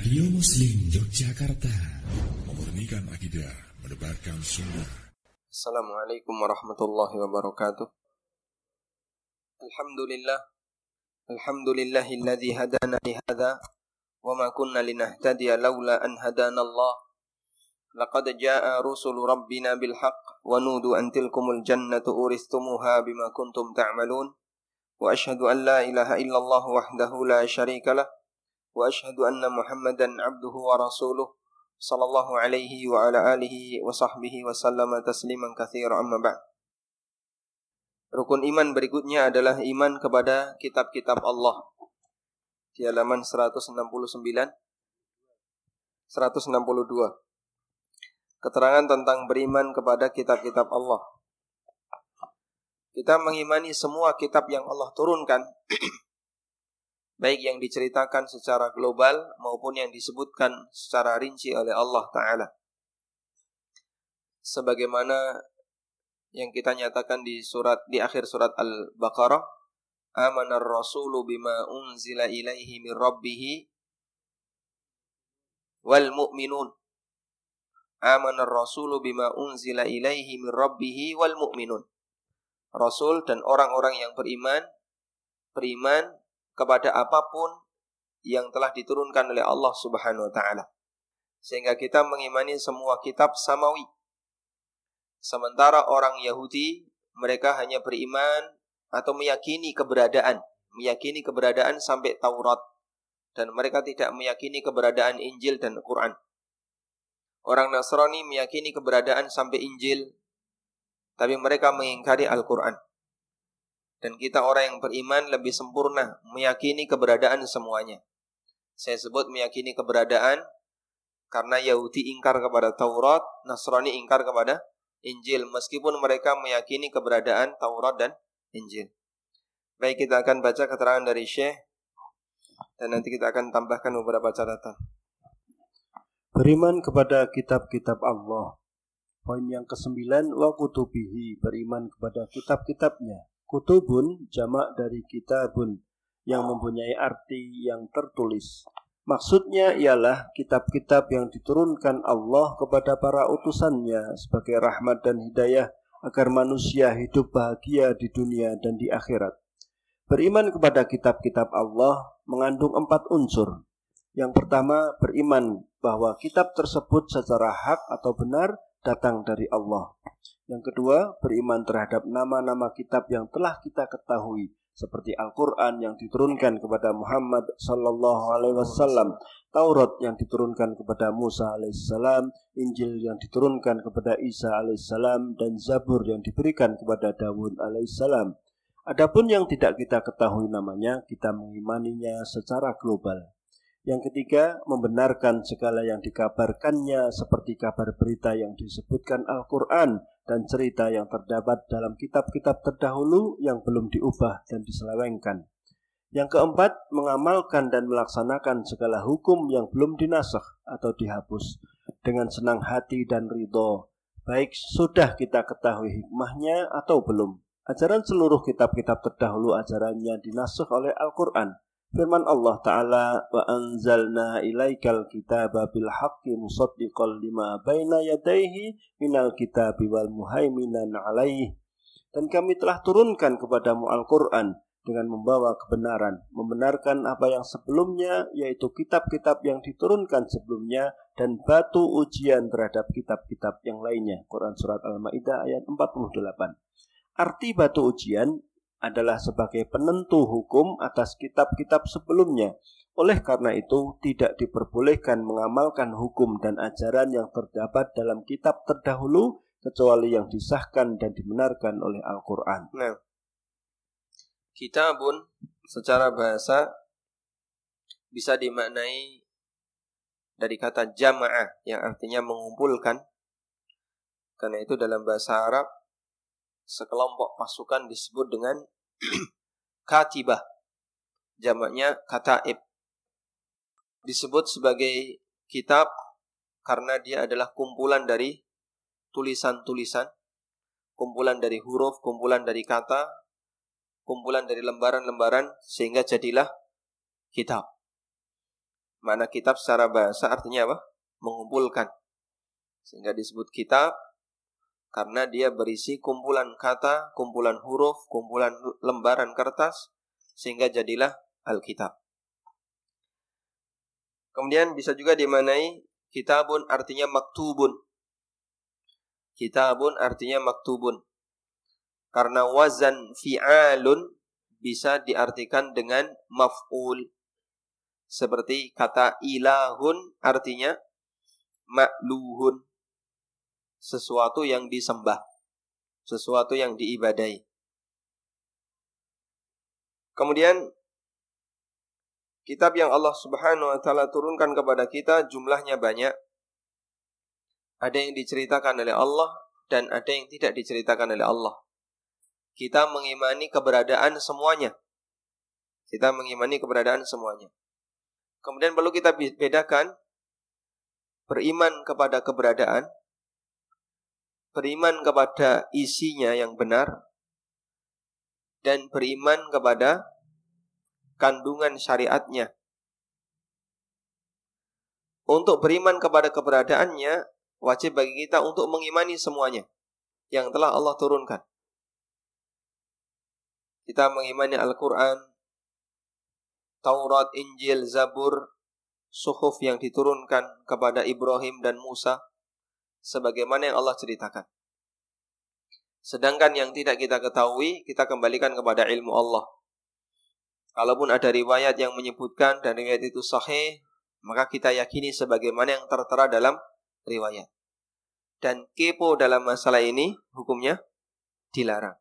Radio Muslim Yogyakarta. Memurnikan akidah Mendebarkan sunnah. Assalamualaikum warahmatullahi wabarakatuh. Alhamdulillah. Alhamdulillahilladzi hadana lihada Wa ma kunna linahtadiya lawla an hadana Allah. Laqad jaa rusulu rabbina bilhaq Wa nudu an tilkumul jannatu uristumuha bima kuntum ta'malun Wa ashhadu an la ilaha illallah wahdahu la sharika lah واشهد ان محمدا عبده ورسوله صلى الله عليه وعلى اله وصحبه وسلم تسليما كثيرا اما بعد Rukun iman berikutnya adalah iman kepada kitab-kitab Allah. Di halaman 169 162. Keterangan tentang beriman kepada kitab-kitab Allah. Kita mengimani semua kitab yang Allah turunkan baik yang diceritakan secara global maupun yang disebutkan secara rinci oleh Allah Ta'ala. Sebagaimana yang kita nyatakan di surat di akhir surat Al-Baqarah, Amanar rasulu bima unzila ilaihi min rabbih wal mu'minun. Amanar rasulu bima unzila ilaihi min rabbih wal mu'minun. Rasul dan orang-orang yang beriman beriman kepada apa pun yang telah diturunkan oleh Allah Subhanahu wa taala. Sehingga kita mengimani semua kitab samawi. Sementara orang Yahudi mereka hanya beriman atau meyakini keberadaan, meyakini keberadaan sampai Taurat dan mereka tidak meyakini keberadaan Injil dan Quran. Orang Nasrani meyakini keberadaan sampai Injil tapi mereka mengingkari Al-Quran. Dan kita orang yang beriman lebih sempurna meyakini keberadaan semuanya. Saya sebut meyakini keberadaan karena Yahudi ingkar kepada Taurat, Nasrani ingkar kepada Injil meskipun mereka meyakini keberadaan Taurat dan Injil. Baik kita akan baca keterangan dari Syekh dan nanti kita akan tambahkan beberapa catatan. Beriman kepada kitab-kitab Allah. Poin yang kesembilan wa kutubihi beriman kepada kitab-kitabnya Kutubun jamak dari kitabun yang mempunyai arti yang tertulis. Maksudnya ialah kitab-kitab yang diturunkan Allah kepada para utusannya sebagai rahmat dan hidayah agar manusia hidup bahagia di dunia dan di akhirat. Beriman kepada kitab-kitab Allah mengandung empat unsur. Yang pertama, beriman bahwa kitab tersebut secara hak atau benar datang dari Allah. Yang kedua, beriman terhadap nama-nama kitab yang telah kita ketahui seperti Al-Qur'an yang diturunkan kepada Muhammad sallallahu alaihi wasallam, Taurat yang diturunkan kepada Musa alaihissalam, Injil yang diturunkan kepada Isa alaihissalam dan Zabur yang diberikan kepada Dawud alaihissalam. Adapun yang tidak kita ketahui namanya, kita mengimaninya secara global. Yang ketiga, membenarkan segala yang dikabarkannya seperti kabar berita yang disebutkan Al-Quran dan cerita yang terdapat dalam kitab-kitab terdahulu yang belum diubah dan diselewengkan. Yang keempat, mengamalkan dan melaksanakan segala hukum yang belum dinasah atau dihapus dengan senang hati dan ridho, baik sudah kita ketahui hikmahnya atau belum. Ajaran seluruh kitab-kitab terdahulu ajarannya dinasah oleh Al-Quran Firman Allah Ta'ala Wa anzalna ilaikal kitaba bil haqqi musaddiqal lima baina yadaihi minal kitabi wal muhaiminan alaih Dan kami telah turunkan kepadamu Al-Quran dengan membawa kebenaran, membenarkan apa yang sebelumnya, yaitu kitab-kitab yang diturunkan sebelumnya, dan batu ujian terhadap kitab-kitab yang lainnya. Quran Surat Al-Ma'idah ayat 48. Arti batu ujian adalah sebagai penentu hukum atas kitab-kitab sebelumnya. Oleh karena itu, tidak diperbolehkan mengamalkan hukum dan ajaran yang terdapat dalam kitab terdahulu kecuali yang disahkan dan dibenarkan oleh Al-Quran. Nah, kitabun secara bahasa bisa dimaknai dari kata jama'ah yang artinya mengumpulkan. Karena itu dalam bahasa Arab sekelompok pasukan disebut dengan katibah. Jamaknya kataib. Disebut sebagai kitab karena dia adalah kumpulan dari tulisan-tulisan, kumpulan dari huruf, kumpulan dari kata, kumpulan dari lembaran-lembaran sehingga jadilah kitab. Mana kitab secara bahasa artinya apa? Mengumpulkan. Sehingga disebut kitab karena dia berisi kumpulan kata, kumpulan huruf, kumpulan lembaran kertas sehingga jadilah Alkitab. Kemudian bisa juga dimanai kitabun artinya maktubun. Kitabun artinya maktubun. Karena wazan fi'alun bisa diartikan dengan maf'ul. Seperti kata ilahun artinya makluhun. Sesuatu yang disembah. Sesuatu yang diibadai. Kemudian kitab yang Allah Subhanahu wa taala turunkan kepada kita jumlahnya banyak. Ada yang diceritakan oleh Allah dan ada yang tidak diceritakan oleh Allah. Kita mengimani keberadaan semuanya. Kita mengimani keberadaan semuanya. Kemudian perlu kita bedakan beriman kepada keberadaan, beriman kepada isinya yang benar, dan beriman kepada kandungan syariatnya. Untuk beriman kepada keberadaannya, wajib bagi kita untuk mengimani semuanya yang telah Allah turunkan. Kita mengimani Al-Quran, Taurat, Injil, Zabur, suhuf yang diturunkan kepada Ibrahim dan Musa sebagaimana yang Allah ceritakan. Sedangkan yang tidak kita ketahui, kita kembalikan kepada ilmu Allah. Kalaupun ada riwayat yang menyebutkan dan riwayat itu sahih, maka kita yakini sebagaimana yang tertera dalam riwayat. Dan kepo dalam masalah ini hukumnya dilarang.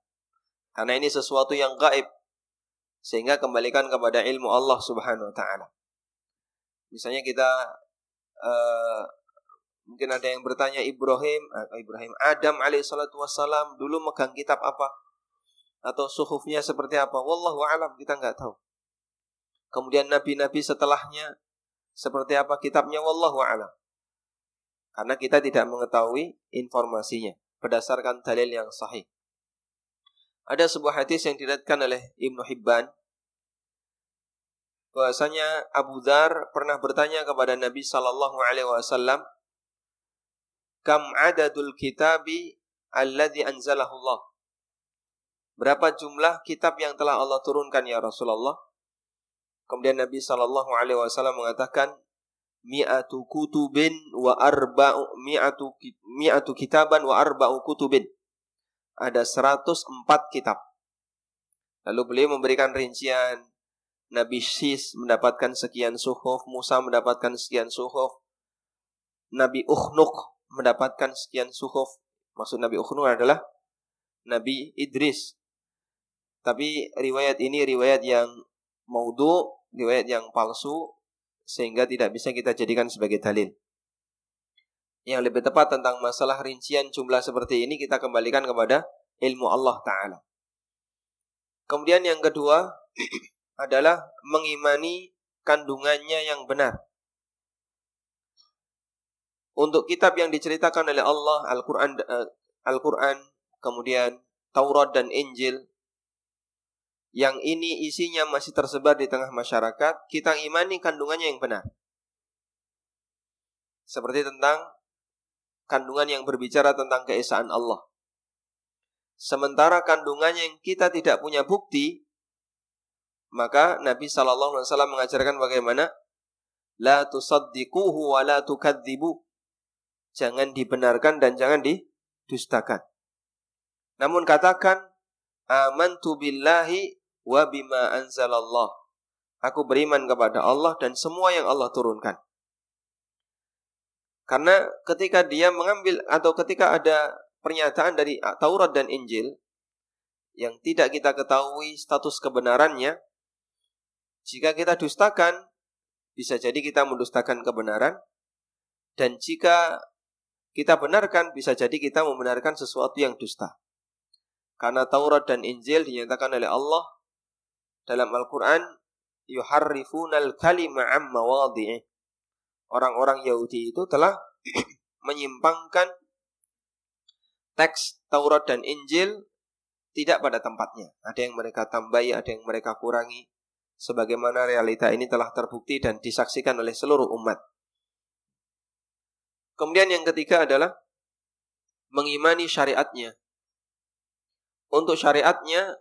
Karena ini sesuatu yang gaib, sehingga kembalikan kepada ilmu Allah Subhanahu wa taala. Misalnya kita uh, mungkin ada yang bertanya Ibrahim, uh, Ibrahim Adam alaihissalatu wassalam dulu megang kitab apa? Atau suhufnya seperti apa? Wallahu alam kita nggak tahu. Kemudian nabi-nabi setelahnya seperti apa kitabnya? Wallahu alam. Karena kita tidak mengetahui informasinya berdasarkan dalil yang sahih. Ada sebuah hadis yang diriwayatkan oleh Ibnu Hibban bahwasanya Abu Dhar pernah bertanya kepada Nabi sallallahu alaihi wasallam kam adadul kitabi alladhi anzalahu Allah Berapa jumlah kitab yang telah Allah turunkan ya Rasulullah? Kemudian Nabi sallallahu alaihi wasallam mengatakan mi'atu kutubin wa arba'u mi'atu mi'atu kitaban wa arba'u kutubin ada 104 kitab. Lalu beliau memberikan rincian Nabi Sis mendapatkan sekian suhuf, Musa mendapatkan sekian suhuf, Nabi Ukhnuk mendapatkan sekian suhuf. Maksud Nabi Ukhnuk adalah Nabi Idris. Tapi riwayat ini riwayat yang maudhu, riwayat yang palsu, sehingga tidak bisa kita jadikan sebagai dalil yang lebih tepat tentang masalah rincian jumlah seperti ini kita kembalikan kepada ilmu Allah Ta'ala. Kemudian yang kedua adalah mengimani kandungannya yang benar. Untuk kitab yang diceritakan oleh Allah, Al-Quran, uh, Al-Quran, kemudian Taurat dan Injil, yang ini isinya masih tersebar di tengah masyarakat, kita imani kandungannya yang benar. Seperti tentang kandungan yang berbicara tentang keesaan Allah. Sementara kandungannya yang kita tidak punya bukti, maka Nabi Shallallahu Alaihi Wasallam mengajarkan bagaimana la tusaddiquhu wa la tukadzibu. Jangan dibenarkan dan jangan didustakan. Namun katakan amantu billahi wa bima anzalallah. Aku beriman kepada Allah dan semua yang Allah turunkan. Karena ketika dia mengambil atau ketika ada pernyataan dari Taurat dan Injil yang tidak kita ketahui status kebenarannya, jika kita dustakan, bisa jadi kita mendustakan kebenaran, dan jika kita benarkan, bisa jadi kita membenarkan sesuatu yang dusta. Karena Taurat dan Injil dinyatakan oleh Allah dalam Al-Quran, yuharrifunal kalima amma wadhi'ih orang-orang Yahudi itu telah menyimpangkan teks Taurat dan Injil tidak pada tempatnya. Ada yang mereka tambahi, ada yang mereka kurangi. sebagaimana realita ini telah terbukti dan disaksikan oleh seluruh umat. Kemudian yang ketiga adalah mengimani syariatnya. Untuk syariatnya,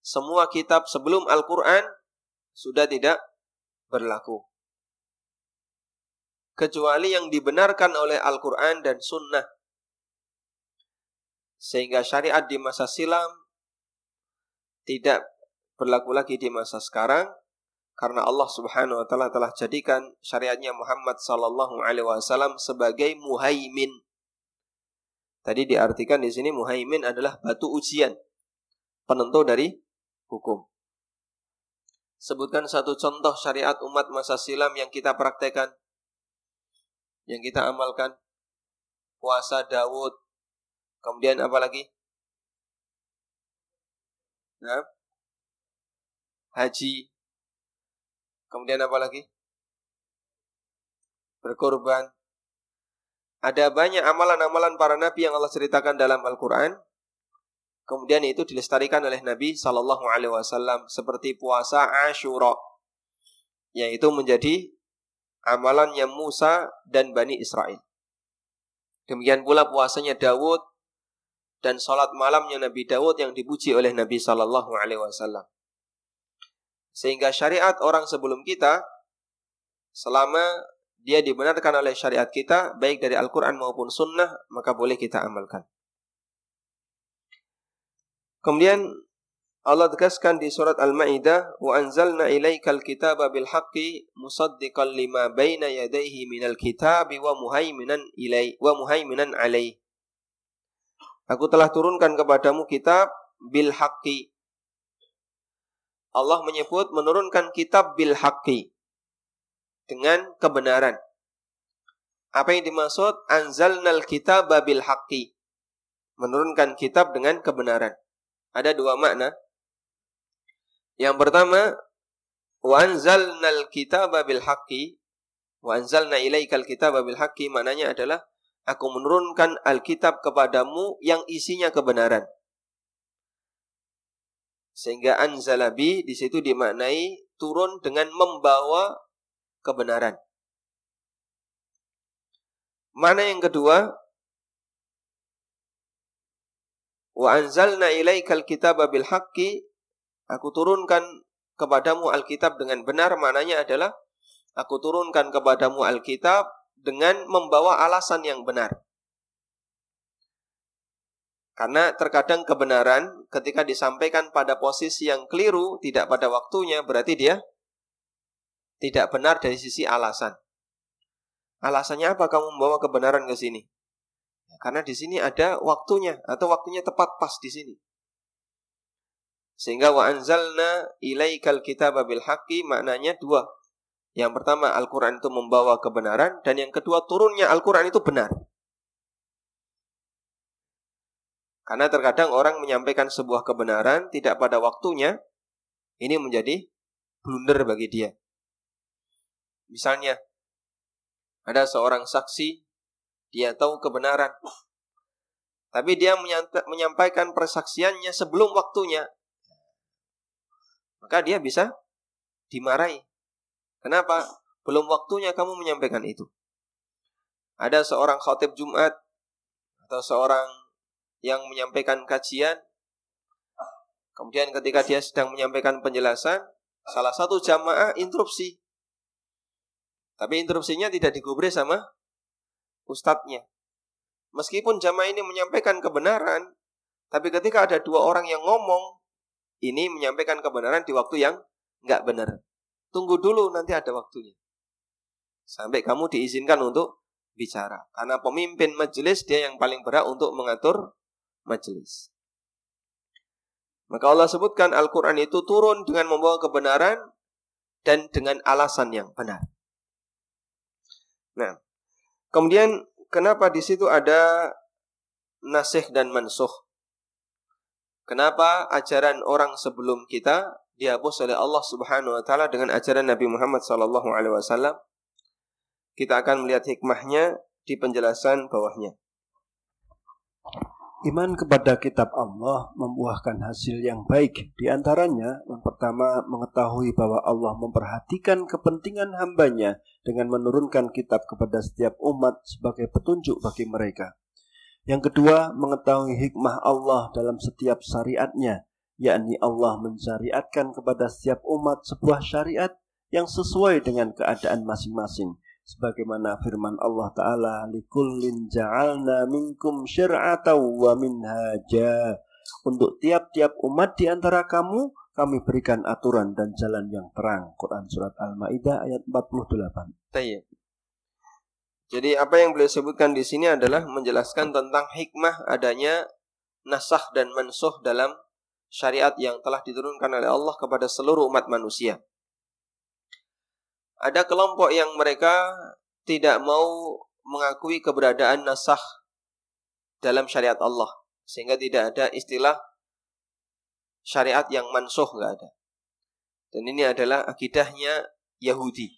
semua kitab sebelum Al-Quran sudah tidak berlaku. Kecuali yang dibenarkan oleh Al-Quran dan Sunnah. Sehingga syariat di masa silam tidak berlaku lagi di masa sekarang karena Allah Subhanahu wa taala telah jadikan syariatnya Muhammad sallallahu alaihi wasallam sebagai muhaimin. Tadi diartikan di sini muhaimin adalah batu ujian penentu dari hukum. Sebutkan satu contoh syariat umat masa silam yang kita praktekkan, yang kita amalkan. Puasa Dawud, kemudian apa lagi? Nah, haji, kemudian apa lagi? Berkorban. Ada banyak amalan-amalan para nabi yang Allah ceritakan dalam Al-Quran. Kemudian itu dilestarikan oleh Nabi Shallallahu Alaihi Wasallam seperti puasa Ashura, yaitu menjadi amalannya Musa dan Bani Israel. Demikian pula puasanya Dawud dan sholat malamnya Nabi Dawud yang dipuji oleh Nabi Shallallahu Alaihi Wasallam. Sehingga syariat orang sebelum kita selama dia dibenarkan oleh syariat kita baik dari Al-Quran maupun Sunnah maka boleh kita amalkan. Kemudian Allah tegaskan di surat Al-Maidah wa anzalna ilaikal kitaba bil haqqi musaddiqan lima baina yadayhi minal kitabi wa muhaiminan ilai wa muhaiminan alai. Aku telah turunkan kepadamu kitab bil haqqi Allah menyebut menurunkan kitab bil haqqi dengan kebenaran. Apa yang dimaksud anzalnal kitab bil haqqi? Menurunkan kitab dengan kebenaran. Ada dua makna. Yang pertama, wa anzalnal kitab bil haqqi wa anzalna ilaikal kitab bil haqqi maknanya adalah aku menurunkan Alkitab kepadamu yang isinya kebenaran. Sehingga anzalabi di situ dimaknai turun dengan membawa kebenaran. Mana yang kedua? Wa anzalna ilaikal kitaba bil haqqi. Aku turunkan kepadamu Alkitab dengan benar. Maknanya adalah aku turunkan kepadamu Alkitab dengan membawa alasan yang benar. Karena terkadang kebenaran ketika disampaikan pada posisi yang keliru, tidak pada waktunya, berarti dia tidak benar dari sisi alasan. Alasannya apa kamu membawa kebenaran ke sini? Ya, karena di sini ada waktunya atau waktunya tepat pas di sini. Sehingga wa anzalna ilaikal kitaba bil haqqi maknanya dua. Yang pertama Al-Qur'an itu membawa kebenaran dan yang kedua turunnya Al-Qur'an itu benar. Karena terkadang orang menyampaikan sebuah kebenaran tidak pada waktunya, ini menjadi blunder bagi dia. Misalnya, ada seorang saksi, dia tahu kebenaran, tapi dia menyampaikan persaksiannya sebelum waktunya, maka dia bisa dimarahi. Kenapa? Belum waktunya kamu menyampaikan itu. Ada seorang khotib Jumat atau seorang yang menyampaikan kajian. Kemudian ketika dia sedang menyampaikan penjelasan, salah satu jamaah interupsi. Tapi interupsinya tidak digubris sama ustadznya. Meskipun jamaah ini menyampaikan kebenaran, tapi ketika ada dua orang yang ngomong, ini menyampaikan kebenaran di waktu yang nggak benar. Tunggu dulu, nanti ada waktunya. Sampai kamu diizinkan untuk bicara. Karena pemimpin majelis dia yang paling berat untuk mengatur majelis. Maka Allah sebutkan Al-Quran itu turun dengan membawa kebenaran dan dengan alasan yang benar. Nah, kemudian kenapa di situ ada nasih dan mansuh? Kenapa ajaran orang sebelum kita dihapus oleh Allah Subhanahu wa taala dengan ajaran Nabi Muhammad sallallahu alaihi wasallam? Kita akan melihat hikmahnya di penjelasan bawahnya. Iman kepada kitab Allah membuahkan hasil yang baik. Di antaranya, yang pertama mengetahui bahwa Allah memperhatikan kepentingan hambanya dengan menurunkan kitab kepada setiap umat sebagai petunjuk bagi mereka. Yang kedua, mengetahui hikmah Allah dalam setiap syariatnya, yakni Allah mensyariatkan kepada setiap umat sebuah syariat yang sesuai dengan keadaan masing-masing sebagaimana firman Allah taala likullin ja'alna minkum syir'atan wa minhaja. Untuk tiap-tiap umat di antara kamu kami berikan aturan dan jalan yang terang. Quran surat Al-Maidah ayat 48 Tayyib. Jadi apa yang beliau sebutkan di sini adalah menjelaskan tentang hikmah adanya nasah dan mansuh dalam syariat yang telah diturunkan oleh Allah kepada seluruh umat manusia ada kelompok yang mereka tidak mau mengakui keberadaan nasah dalam syariat Allah. Sehingga tidak ada istilah syariat yang mansuh nggak ada. Dan ini adalah akidahnya Yahudi.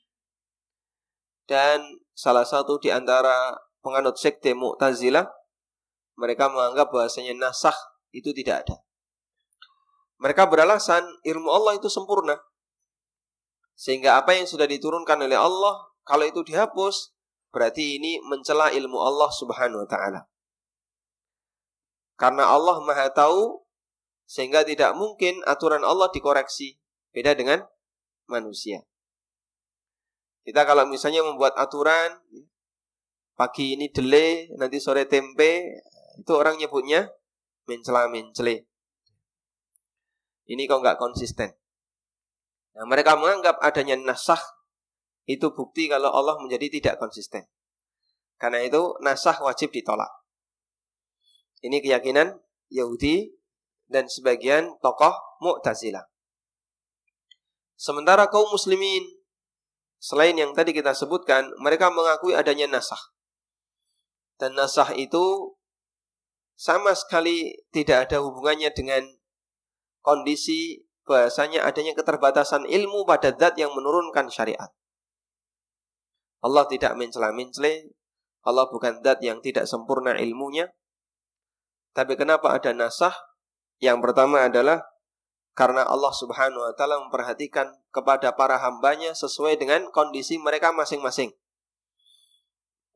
Dan salah satu di antara penganut sekte Mu'tazilah mereka menganggap bahasanya nasah itu tidak ada. Mereka beralasan ilmu Allah itu sempurna sehingga apa yang sudah diturunkan oleh Allah, kalau itu dihapus, berarti ini mencela ilmu Allah Subhanahu wa taala. Karena Allah Maha tahu sehingga tidak mungkin aturan Allah dikoreksi. Beda dengan manusia. Kita kalau misalnya membuat aturan pagi ini delay, nanti sore tempe, itu orang nyebutnya mencela mencele. Ini kok nggak konsisten. Nah, mereka menganggap adanya nasah itu bukti kalau Allah menjadi tidak konsisten. Karena itu nasah wajib ditolak. Ini keyakinan Yahudi dan sebagian tokoh Mu'tazilah. Sementara kaum muslimin selain yang tadi kita sebutkan, mereka mengakui adanya nasah. Dan nasah itu sama sekali tidak ada hubungannya dengan kondisi bahasanya adanya keterbatasan ilmu pada zat yang menurunkan syariat. Allah tidak mencela-mencela, Allah bukan zat yang tidak sempurna ilmunya. Tapi kenapa ada nasah? Yang pertama adalah karena Allah Subhanahu wa taala memperhatikan kepada para hambanya sesuai dengan kondisi mereka masing-masing.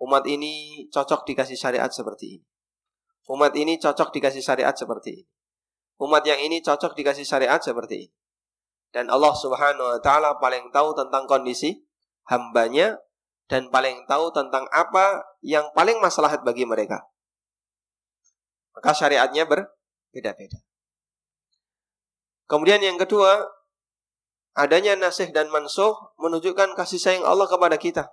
Umat ini cocok dikasih syariat seperti ini. Umat ini cocok dikasih syariat seperti ini umat yang ini cocok dikasih syariat seperti ini. Dan Allah Subhanahu wa taala paling tahu tentang kondisi hambanya dan paling tahu tentang apa yang paling maslahat bagi mereka. Maka syariatnya berbeda-beda. Kemudian yang kedua, adanya nasih dan mansuh menunjukkan kasih sayang Allah kepada kita.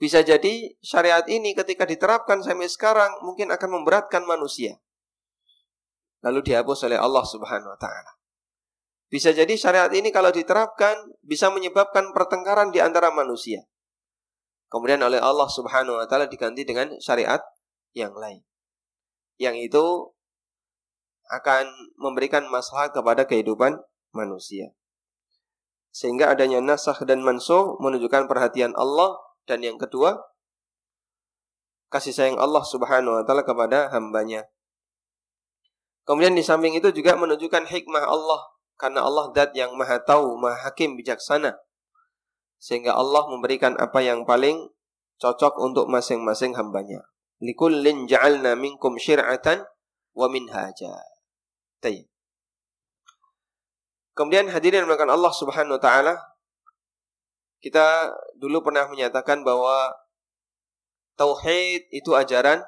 Bisa jadi syariat ini ketika diterapkan sampai sekarang mungkin akan memberatkan manusia lalu dihapus oleh Allah Subhanahu wa taala. Bisa jadi syariat ini kalau diterapkan bisa menyebabkan pertengkaran di antara manusia. Kemudian oleh Allah Subhanahu wa taala diganti dengan syariat yang lain. Yang itu akan memberikan masalah kepada kehidupan manusia. Sehingga adanya nasah dan mansuh menunjukkan perhatian Allah dan yang kedua kasih sayang Allah Subhanahu wa taala kepada hambanya. Kemudian di samping itu juga menunjukkan hikmah Allah karena Allah dat yang maha tahu, maha hakim, bijaksana. Sehingga Allah memberikan apa yang paling cocok untuk masing-masing hambanya. Likullin ja'alna minkum syir'atan wa minhaja. Tayyib. Kemudian hadirin melakukan Allah Subhanahu wa taala kita dulu pernah menyatakan bahwa tauhid itu ajaran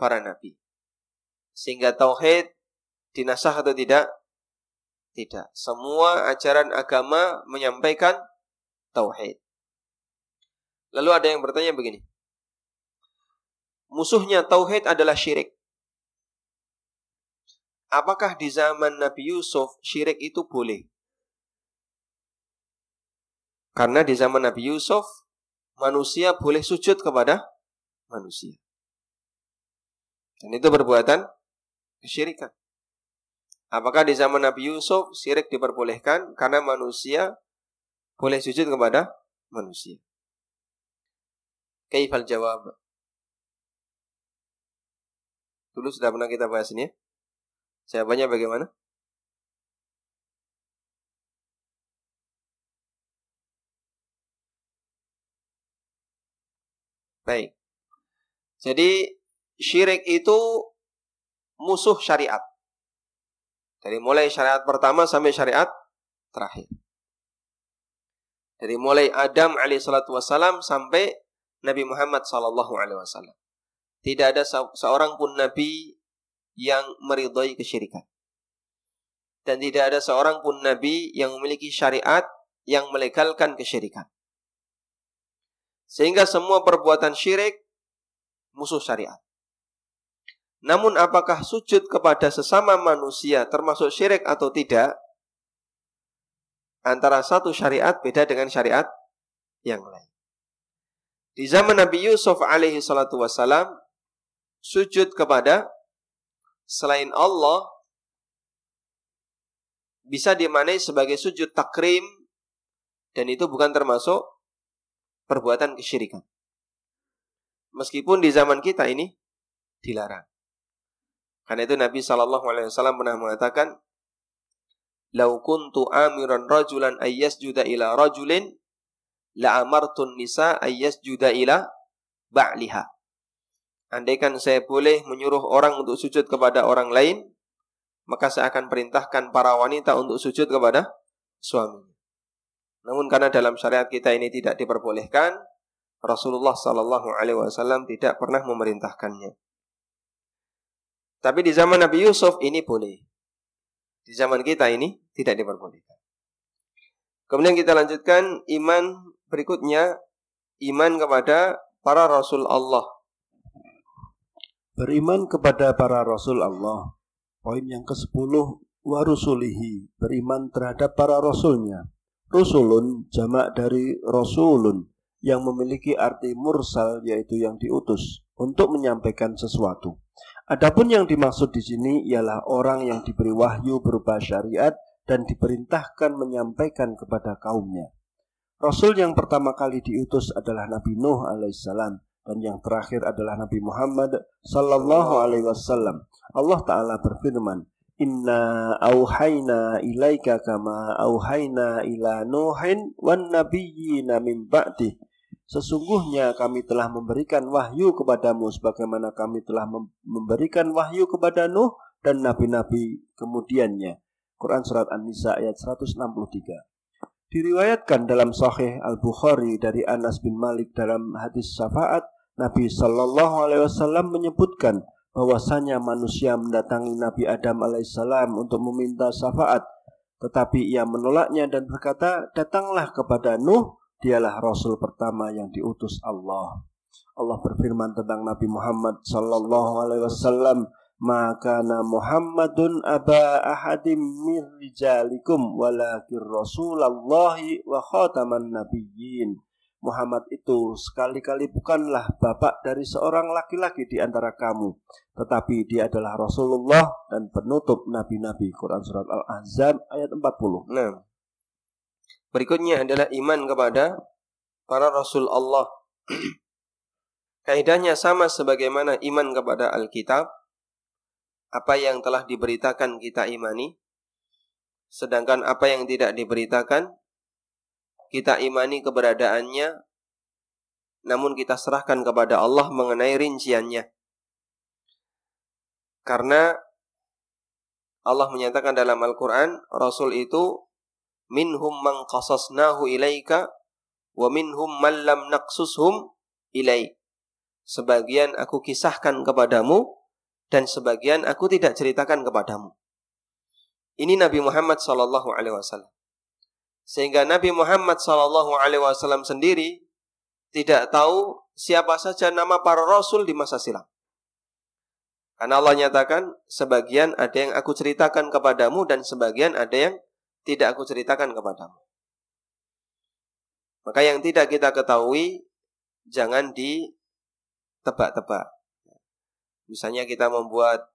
para nabi. Sehingga tauhid dinasah atau tidak? Tidak. Semua ajaran agama menyampaikan tauhid. Lalu ada yang bertanya begini. Musuhnya tauhid adalah syirik. Apakah di zaman Nabi Yusuf syirik itu boleh? Karena di zaman Nabi Yusuf manusia boleh sujud kepada manusia. Dan itu perbuatan kesyirikan. Apakah di zaman Nabi Yusuf syirik diperbolehkan karena manusia boleh sujud kepada manusia? Kaifal jawab? Dulu sudah pernah kita bahas ini ya. Jawabannya bagaimana? Baik. Jadi syirik itu musuh syariat. Dari mulai syariat pertama sampai syariat terakhir. Dari mulai Adam alaihissalatu wassalam sampai Nabi Muhammad sallallahu alaihi wasallam. Tidak ada seorang pun nabi yang meridhai kesyirikan. Dan tidak ada seorang pun nabi yang memiliki syariat yang melegalkan kesyirikan. Sehingga semua perbuatan syirik musuh syariat. Namun apakah sujud kepada sesama manusia termasuk syirik atau tidak? Antara satu syariat beda dengan syariat yang lain. Di zaman Nabi Yusuf alaihi salatu wassalam, sujud kepada selain Allah bisa dimanai sebagai sujud takrim dan itu bukan termasuk perbuatan kesyirikan. Meskipun di zaman kita ini dilarang. Karena itu Nabi Shallallahu Alaihi Wasallam pernah mengatakan, "Lau kuntu amiran rajulan ayyas juda ila rajulin, la amartun nisa ayyas juda ila ba'liha." Andaikan saya boleh menyuruh orang untuk sujud kepada orang lain, maka saya akan perintahkan para wanita untuk sujud kepada suami. Namun karena dalam syariat kita ini tidak diperbolehkan, Rasulullah Shallallahu Alaihi Wasallam tidak pernah memerintahkannya. Tapi di zaman Nabi Yusuf ini boleh. Di zaman kita ini tidak diperbolehkan. Kemudian kita lanjutkan iman berikutnya iman kepada para rasul Allah. Beriman kepada para rasul Allah. Poin yang ke-10 warusulihi, beriman terhadap para rasulnya. Rusulun jamak dari rasulun yang memiliki arti mursal yaitu yang diutus untuk menyampaikan sesuatu. Adapun yang dimaksud di sini ialah orang yang diberi wahyu berupa syariat dan diperintahkan menyampaikan kepada kaumnya. Rasul yang pertama kali diutus adalah Nabi Nuh alaihissalam dan yang terakhir adalah Nabi Muhammad sallallahu alaihi wasallam. Allah taala berfirman, "Inna auhayna ilaika kama auhayna ila Nuhin wan nabiyyina min ba'dih." Sesungguhnya kami telah memberikan wahyu kepadamu sebagaimana kami telah memberikan wahyu kepada Nuh dan nabi-nabi kemudiannya. Quran Surat An-Nisa ayat 163. Diriwayatkan dalam Sahih Al-Bukhari dari Anas bin Malik dalam hadis syafaat, Nabi Shallallahu Alaihi Wasallam menyebutkan bahwasanya manusia mendatangi Nabi Adam alaihissalam untuk meminta syafaat, tetapi ia menolaknya dan berkata, datanglah kepada Nuh dialah rasul pertama yang diutus Allah. Allah berfirman tentang Nabi Muhammad sallallahu alaihi wasallam, "Maka Muhammadun aba ahadim min rijalikum walakin rasulallahi wa khataman nabiyyin." Muhammad itu sekali-kali bukanlah bapak dari seorang laki-laki di antara kamu, tetapi dia adalah Rasulullah dan penutup nabi-nabi. Quran surat Al-Ahzab ayat 40. Nah, Berikutnya adalah iman kepada para rasul Allah. Kaidahnya sama sebagaimana iman kepada Alkitab. Apa yang telah diberitakan kita imani. Sedangkan apa yang tidak diberitakan kita imani keberadaannya namun kita serahkan kepada Allah mengenai rinciannya. Karena Allah menyatakan dalam Al-Quran, Rasul itu minhum man qasasnahu ilaika wa minhum man lam naqsushum ilaik. Sebagian aku kisahkan kepadamu dan sebagian aku tidak ceritakan kepadamu. Ini Nabi Muhammad sallallahu alaihi wasallam. Sehingga Nabi Muhammad sallallahu alaihi wasallam sendiri tidak tahu siapa saja nama para rasul di masa silam. Karena Allah nyatakan sebagian ada yang aku ceritakan kepadamu dan sebagian ada yang tidak aku ceritakan kepadamu. Maka yang tidak kita ketahui jangan ditebak-tebak. Misalnya kita membuat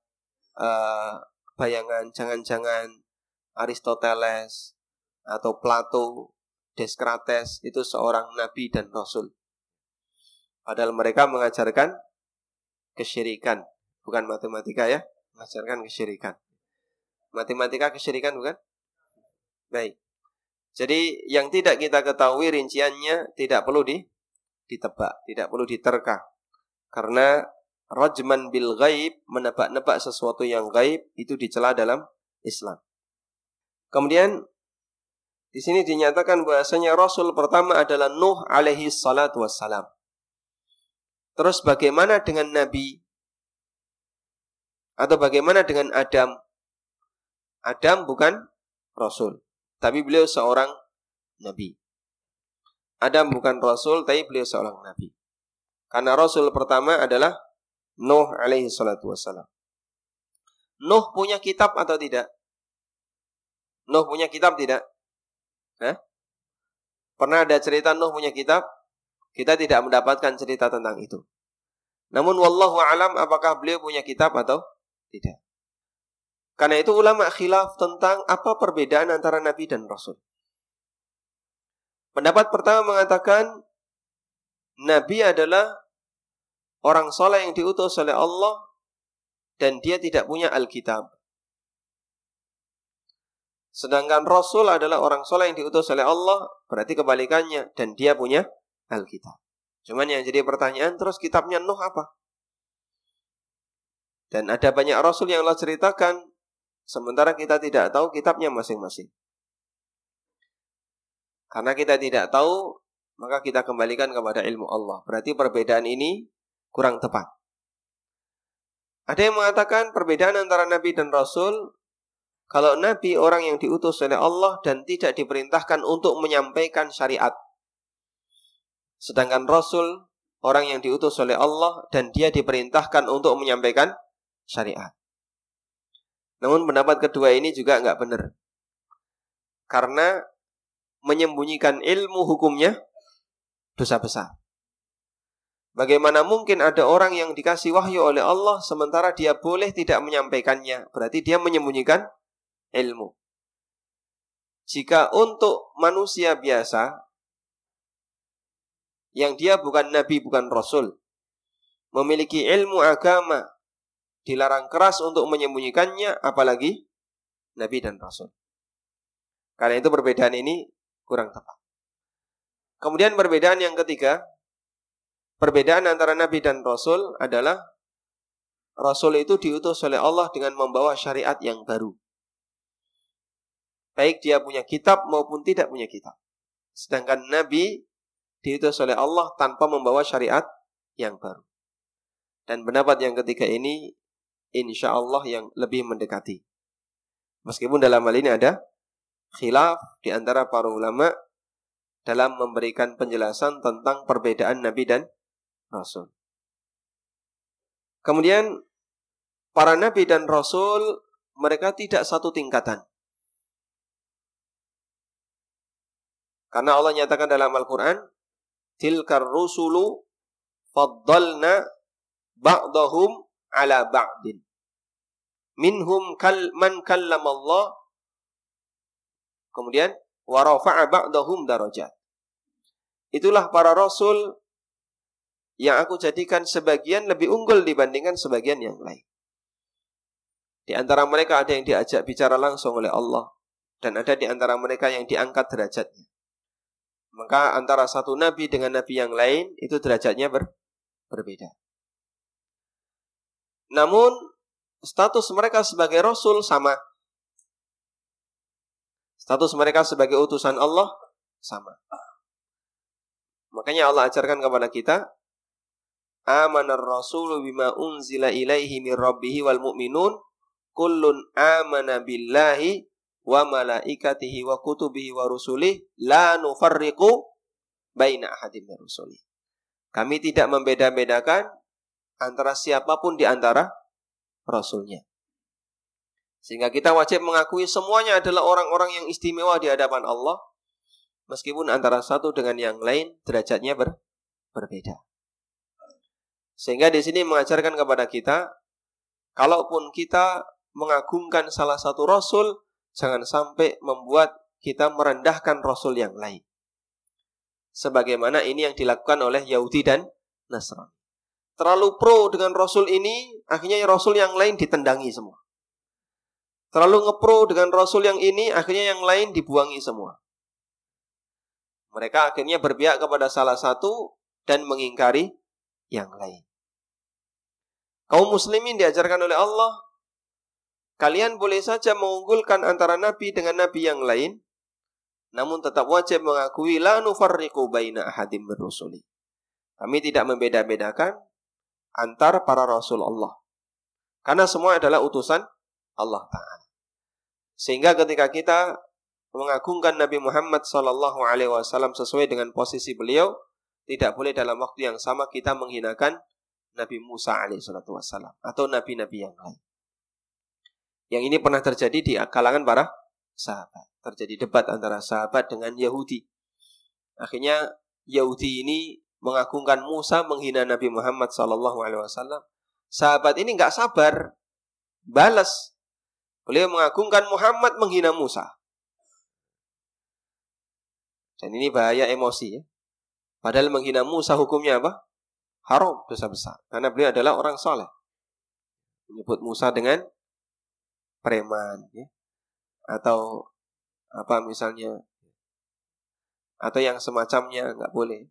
uh, bayangan jangan-jangan Aristoteles atau Plato, Descartes itu seorang nabi dan rasul. Padahal mereka mengajarkan kesyirikan Bukan matematika ya, mengajarkan kesyirikan. Matematika kesyirikan bukan? Baik. Jadi yang tidak kita ketahui rinciannya tidak perlu di, ditebak, tidak perlu diterka. Karena rajman bil gaib, menebak-nebak sesuatu yang gaib itu dicela dalam Islam. Kemudian di sini dinyatakan bahasanya Rasul pertama adalah Nuh alaihi salatu wassalam. Terus bagaimana dengan Nabi? Atau bagaimana dengan Adam? Adam bukan Rasul. Tapi beliau seorang Nabi. Adam bukan Rasul, tapi beliau seorang Nabi. Karena Rasul pertama adalah Nuh alaihi salatu wassalam. Nuh punya kitab atau tidak? Nuh punya kitab tidak? Hah? Pernah ada cerita Nuh punya kitab? Kita tidak mendapatkan cerita tentang itu. Namun wallahu alam apakah beliau punya kitab atau tidak. Karena itu ulama khilaf tentang apa perbedaan antara nabi dan rasul. Pendapat pertama mengatakan nabi adalah orang soleh yang diutus oleh Allah dan dia tidak punya Alkitab. Sedangkan Rasul adalah orang soleh yang diutus oleh Allah, berarti kebalikannya. Dan dia punya Alkitab. Cuman yang jadi pertanyaan, terus kitabnya Nuh apa? Dan ada banyak Rasul yang Allah ceritakan, sementara kita tidak tahu kitabnya masing-masing. Karena kita tidak tahu, maka kita kembalikan kepada ilmu Allah. Berarti perbedaan ini kurang tepat. Ada yang mengatakan perbedaan antara Nabi dan Rasul kalau Nabi orang yang diutus oleh Allah dan tidak diperintahkan untuk menyampaikan syariat. Sedangkan Rasul orang yang diutus oleh Allah dan dia diperintahkan untuk menyampaikan syariat. Namun pendapat kedua ini juga nggak benar. Karena menyembunyikan ilmu hukumnya dosa besar. Bagaimana mungkin ada orang yang dikasih wahyu oleh Allah sementara dia boleh tidak menyampaikannya? Berarti dia menyembunyikan ilmu. Jika untuk manusia biasa yang dia bukan nabi, bukan rasul, memiliki ilmu agama, dilarang keras untuk menyembunyikannya, apalagi nabi dan rasul. Karena itu perbedaan ini kurang tepat. Kemudian perbedaan yang ketiga, perbedaan antara nabi dan rasul adalah rasul itu diutus oleh Allah dengan membawa syariat yang baru. Baik dia punya kitab maupun tidak punya kitab. Sedangkan Nabi diutus oleh Allah tanpa membawa syariat yang baru. Dan pendapat yang ketiga ini insya Allah yang lebih mendekati. Meskipun dalam hal ini ada khilaf di antara para ulama dalam memberikan penjelasan tentang perbedaan Nabi dan Rasul. Kemudian para Nabi dan Rasul mereka tidak satu tingkatan. Karena Allah nyatakan dalam Al-Quran, Tilkar rusulu faddalna ba'dahum ala ba'din. Minhum kal man kallam Allah. Kemudian, warafa'a ba'dahum darajat. Itulah para rasul yang aku jadikan sebagian lebih unggul dibandingkan sebagian yang lain. Di antara mereka ada yang diajak bicara langsung oleh Allah. Dan ada di antara mereka yang diangkat derajatnya. Maka antara satu nabi dengan nabi yang lain itu derajatnya ber, berbeda. Namun status mereka sebagai rasul sama. Status mereka sebagai utusan Allah sama. Makanya Allah ajarkan kepada kita Amanar rasulu bima unzila ilaihi min rabbihi wal mu'minun kullun amana billahi wa malaikatihi wa kutubihi wa rusulih la nufarriqu baina ahadim min. Kami tidak membeda-bedakan antara siapa pun di antara rasulnya. Sehingga kita wajib mengakui semuanya adalah orang-orang yang istimewa di hadapan Allah. Meskipun antara satu dengan yang lain derajatnya ber, berbeda. Sehingga di sini mengajarkan kepada kita, kalaupun kita mengagungkan salah satu rasul, Jangan sampai membuat kita merendahkan Rasul yang lain. Sebagaimana ini yang dilakukan oleh Yahudi dan Nasrani. Terlalu pro dengan Rasul ini, akhirnya Rasul yang lain ditendangi semua. Terlalu ngepro dengan Rasul yang ini, akhirnya yang lain dibuangi semua. Mereka akhirnya berpihak kepada salah satu dan mengingkari yang lain. Kaum muslimin diajarkan oleh Allah, kalian boleh saja mengunggulkan antara nabi dengan nabi yang lain, namun tetap wajib mengakui la nufarriqu baina ahadim berusuli. Kami tidak membeda-bedakan antar para rasul Allah. Karena semua adalah utusan Allah Ta'ala. Sehingga ketika kita mengagungkan Nabi Muhammad Sallallahu Alaihi Wasallam sesuai dengan posisi beliau, tidak boleh dalam waktu yang sama kita menghinakan Nabi Musa alaihissalatu wassalam atau nabi-nabi yang lain. Yang ini pernah terjadi di kalangan para sahabat. Terjadi debat antara sahabat dengan Yahudi. Akhirnya Yahudi ini mengagungkan Musa menghina Nabi Muhammad Sallallahu Alaihi Wasallam. Sahabat ini nggak sabar, balas. Beliau mengagungkan Muhammad menghina Musa. Dan ini bahaya emosi ya. Padahal menghina Musa hukumnya apa? haram dosa besar karena beliau adalah orang soleh menyebut Musa dengan preman ya. atau apa misalnya atau yang semacamnya nggak boleh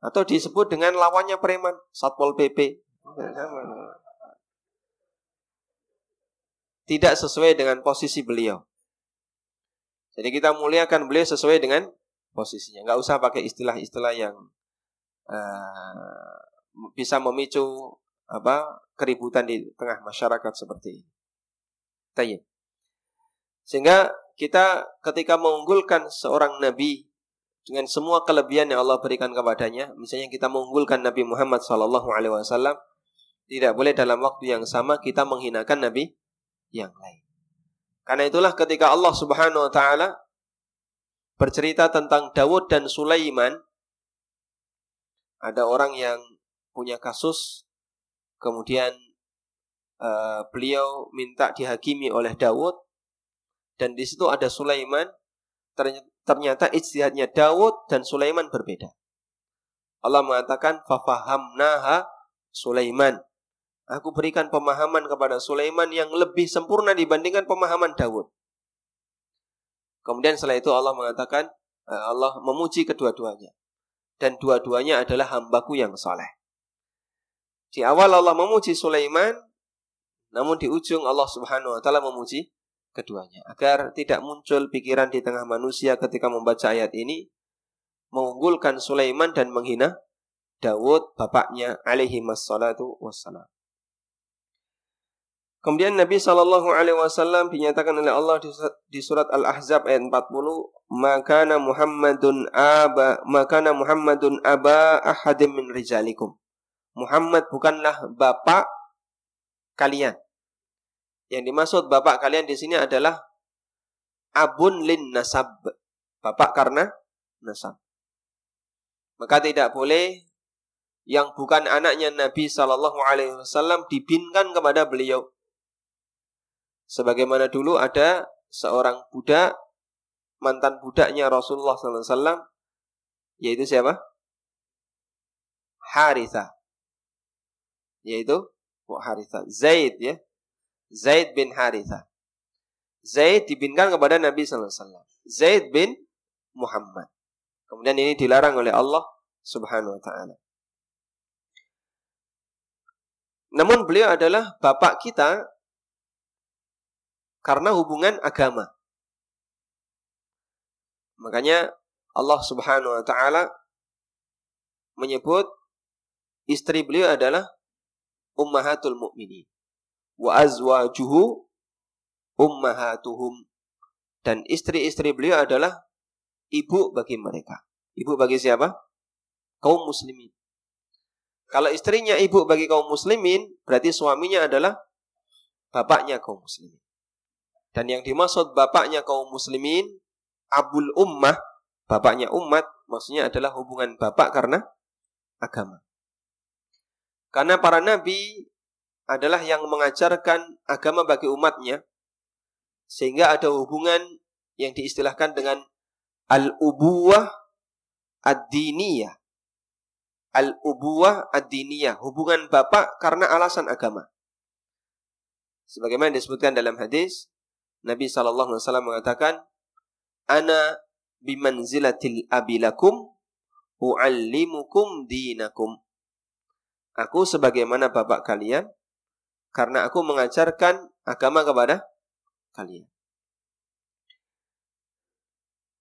atau disebut dengan lawannya preman satpol pp tidak sesuai dengan posisi beliau jadi kita muliakan beliau sesuai dengan posisinya nggak usah pakai istilah-istilah yang uh, bisa memicu apa keributan di tengah masyarakat seperti ini. Tayyib. Sehingga kita ketika mengunggulkan seorang nabi dengan semua kelebihan yang Allah berikan kepadanya, misalnya kita mengunggulkan Nabi Muhammad Shallallahu Alaihi Wasallam, tidak boleh dalam waktu yang sama kita menghinakan nabi yang lain. Karena itulah ketika Allah Subhanahu Wa Taala bercerita tentang Dawud dan Sulaiman ada orang yang punya kasus, kemudian uh, beliau minta dihakimi oleh Dawud, dan di situ ada Sulaiman. Ternyata ijtihadnya Dawud dan Sulaiman berbeda. Allah mengatakan, "Fafahamnaha Sulaiman." Aku berikan pemahaman kepada Sulaiman yang lebih sempurna dibandingkan pemahaman Dawud. Kemudian setelah itu Allah mengatakan, eh, Allah memuji kedua-duanya dan dua-duanya adalah hambaku yang soleh. Di awal Allah memuji Sulaiman, namun di ujung Allah Subhanahu wa taala memuji keduanya agar tidak muncul pikiran di tengah manusia ketika membaca ayat ini mengunggulkan Sulaiman dan menghina Dawud bapaknya alaihi wassalatu wassalam. Kemudian Nabi Shallallahu Alaihi Wasallam dinyatakan oleh Allah di surat Al-Ahzab ayat 40, maka Muhammadun aba maka Muhammadun aba ahadim min rijalikum. Muhammad bukanlah bapak kalian. Yang dimaksud bapak kalian di sini adalah abun lin nasab. Bapak karena nasab. Maka tidak boleh yang bukan anaknya Nabi Shallallahu Alaihi Wasallam dibinkan kepada beliau Sebagaimana dulu ada seorang budak, mantan budaknya Rasulullah SAW, yaitu siapa? Haritha. Yaitu Haritha. Zaid ya. Zaid bin Haritha. Zaid dibinkan kepada Nabi SAW. Zaid bin Muhammad. Kemudian ini dilarang oleh Allah Subhanahu wa taala. Namun beliau adalah bapak kita karena hubungan agama. Makanya Allah Subhanahu wa taala menyebut istri beliau adalah ummahatul mukminin wa azwajuhu ummahatuhum dan istri-istri beliau adalah ibu bagi mereka. Ibu bagi siapa? Kaum muslimin. Kalau istrinya ibu bagi kaum muslimin, berarti suaminya adalah bapaknya kaum muslimin. Dan yang dimaksud bapaknya kaum muslimin, abul ummah, bapaknya umat, maksudnya adalah hubungan bapak karena agama. Karena para nabi adalah yang mengajarkan agama bagi umatnya, sehingga ada hubungan yang diistilahkan dengan al-ubuwah ad-diniyah. al-ubuwah ad-diniyah, hubungan bapak karena alasan agama. Sebagaimana disebutkan dalam hadis, Nabi wasallam mengatakan, "Ana bimanzilatil abilakum uallimukum dinakum." Aku sebagaimana bapak kalian karena aku mengajarkan agama kepada kalian.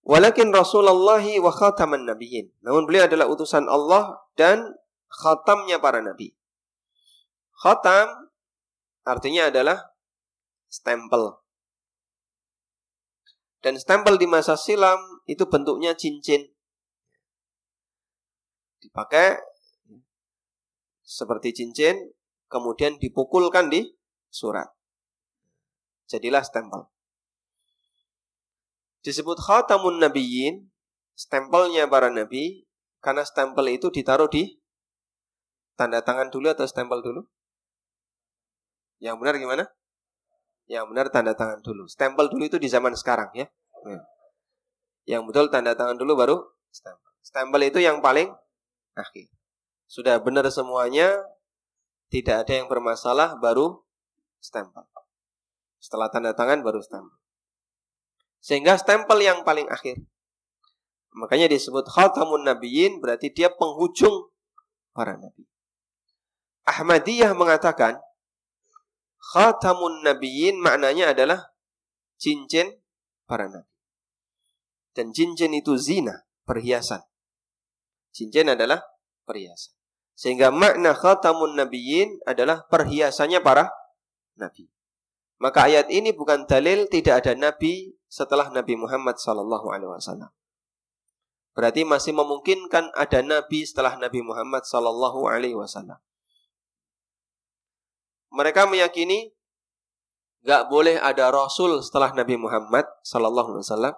Walakin Rasulullah wa khataman nabiyyin. Namun beliau adalah utusan Allah dan khatamnya para nabi. Khatam artinya adalah stempel. Dan stempel di masa silam itu bentuknya cincin. Dipakai seperti cincin, kemudian dipukulkan di surat. Jadilah stempel disebut khatamun nabiyyin, stempelnya para nabi, karena stempel itu ditaruh di tanda tangan dulu atau stempel dulu? Yang benar gimana? Yang benar tanda tangan dulu. Stempel dulu itu di zaman sekarang ya. Hmm. Yang betul tanda tangan dulu baru stempel. Stempel itu yang paling akhir. Sudah benar semuanya, tidak ada yang bermasalah baru stempel. Setelah tanda tangan baru stempel. Sehingga stempel yang paling akhir. Makanya disebut khatamun nabiyyin berarti dia penghujung para nabi. Ahmadiyah mengatakan khatamun nabiyyin maknanya adalah cincin para nabi. Dan cincin itu zina, perhiasan. Cincin adalah perhiasan. Sehingga makna khatamun nabiyyin adalah perhiasannya para nabi. Maka ayat ini bukan dalil tidak ada nabi setelah Nabi Muhammad sallallahu alaihi wasallam. Berarti masih memungkinkan ada nabi setelah Nabi Muhammad sallallahu alaihi wasallam. Mereka meyakini gak boleh ada rasul setelah Nabi Muhammad sallallahu alaihi wasallam.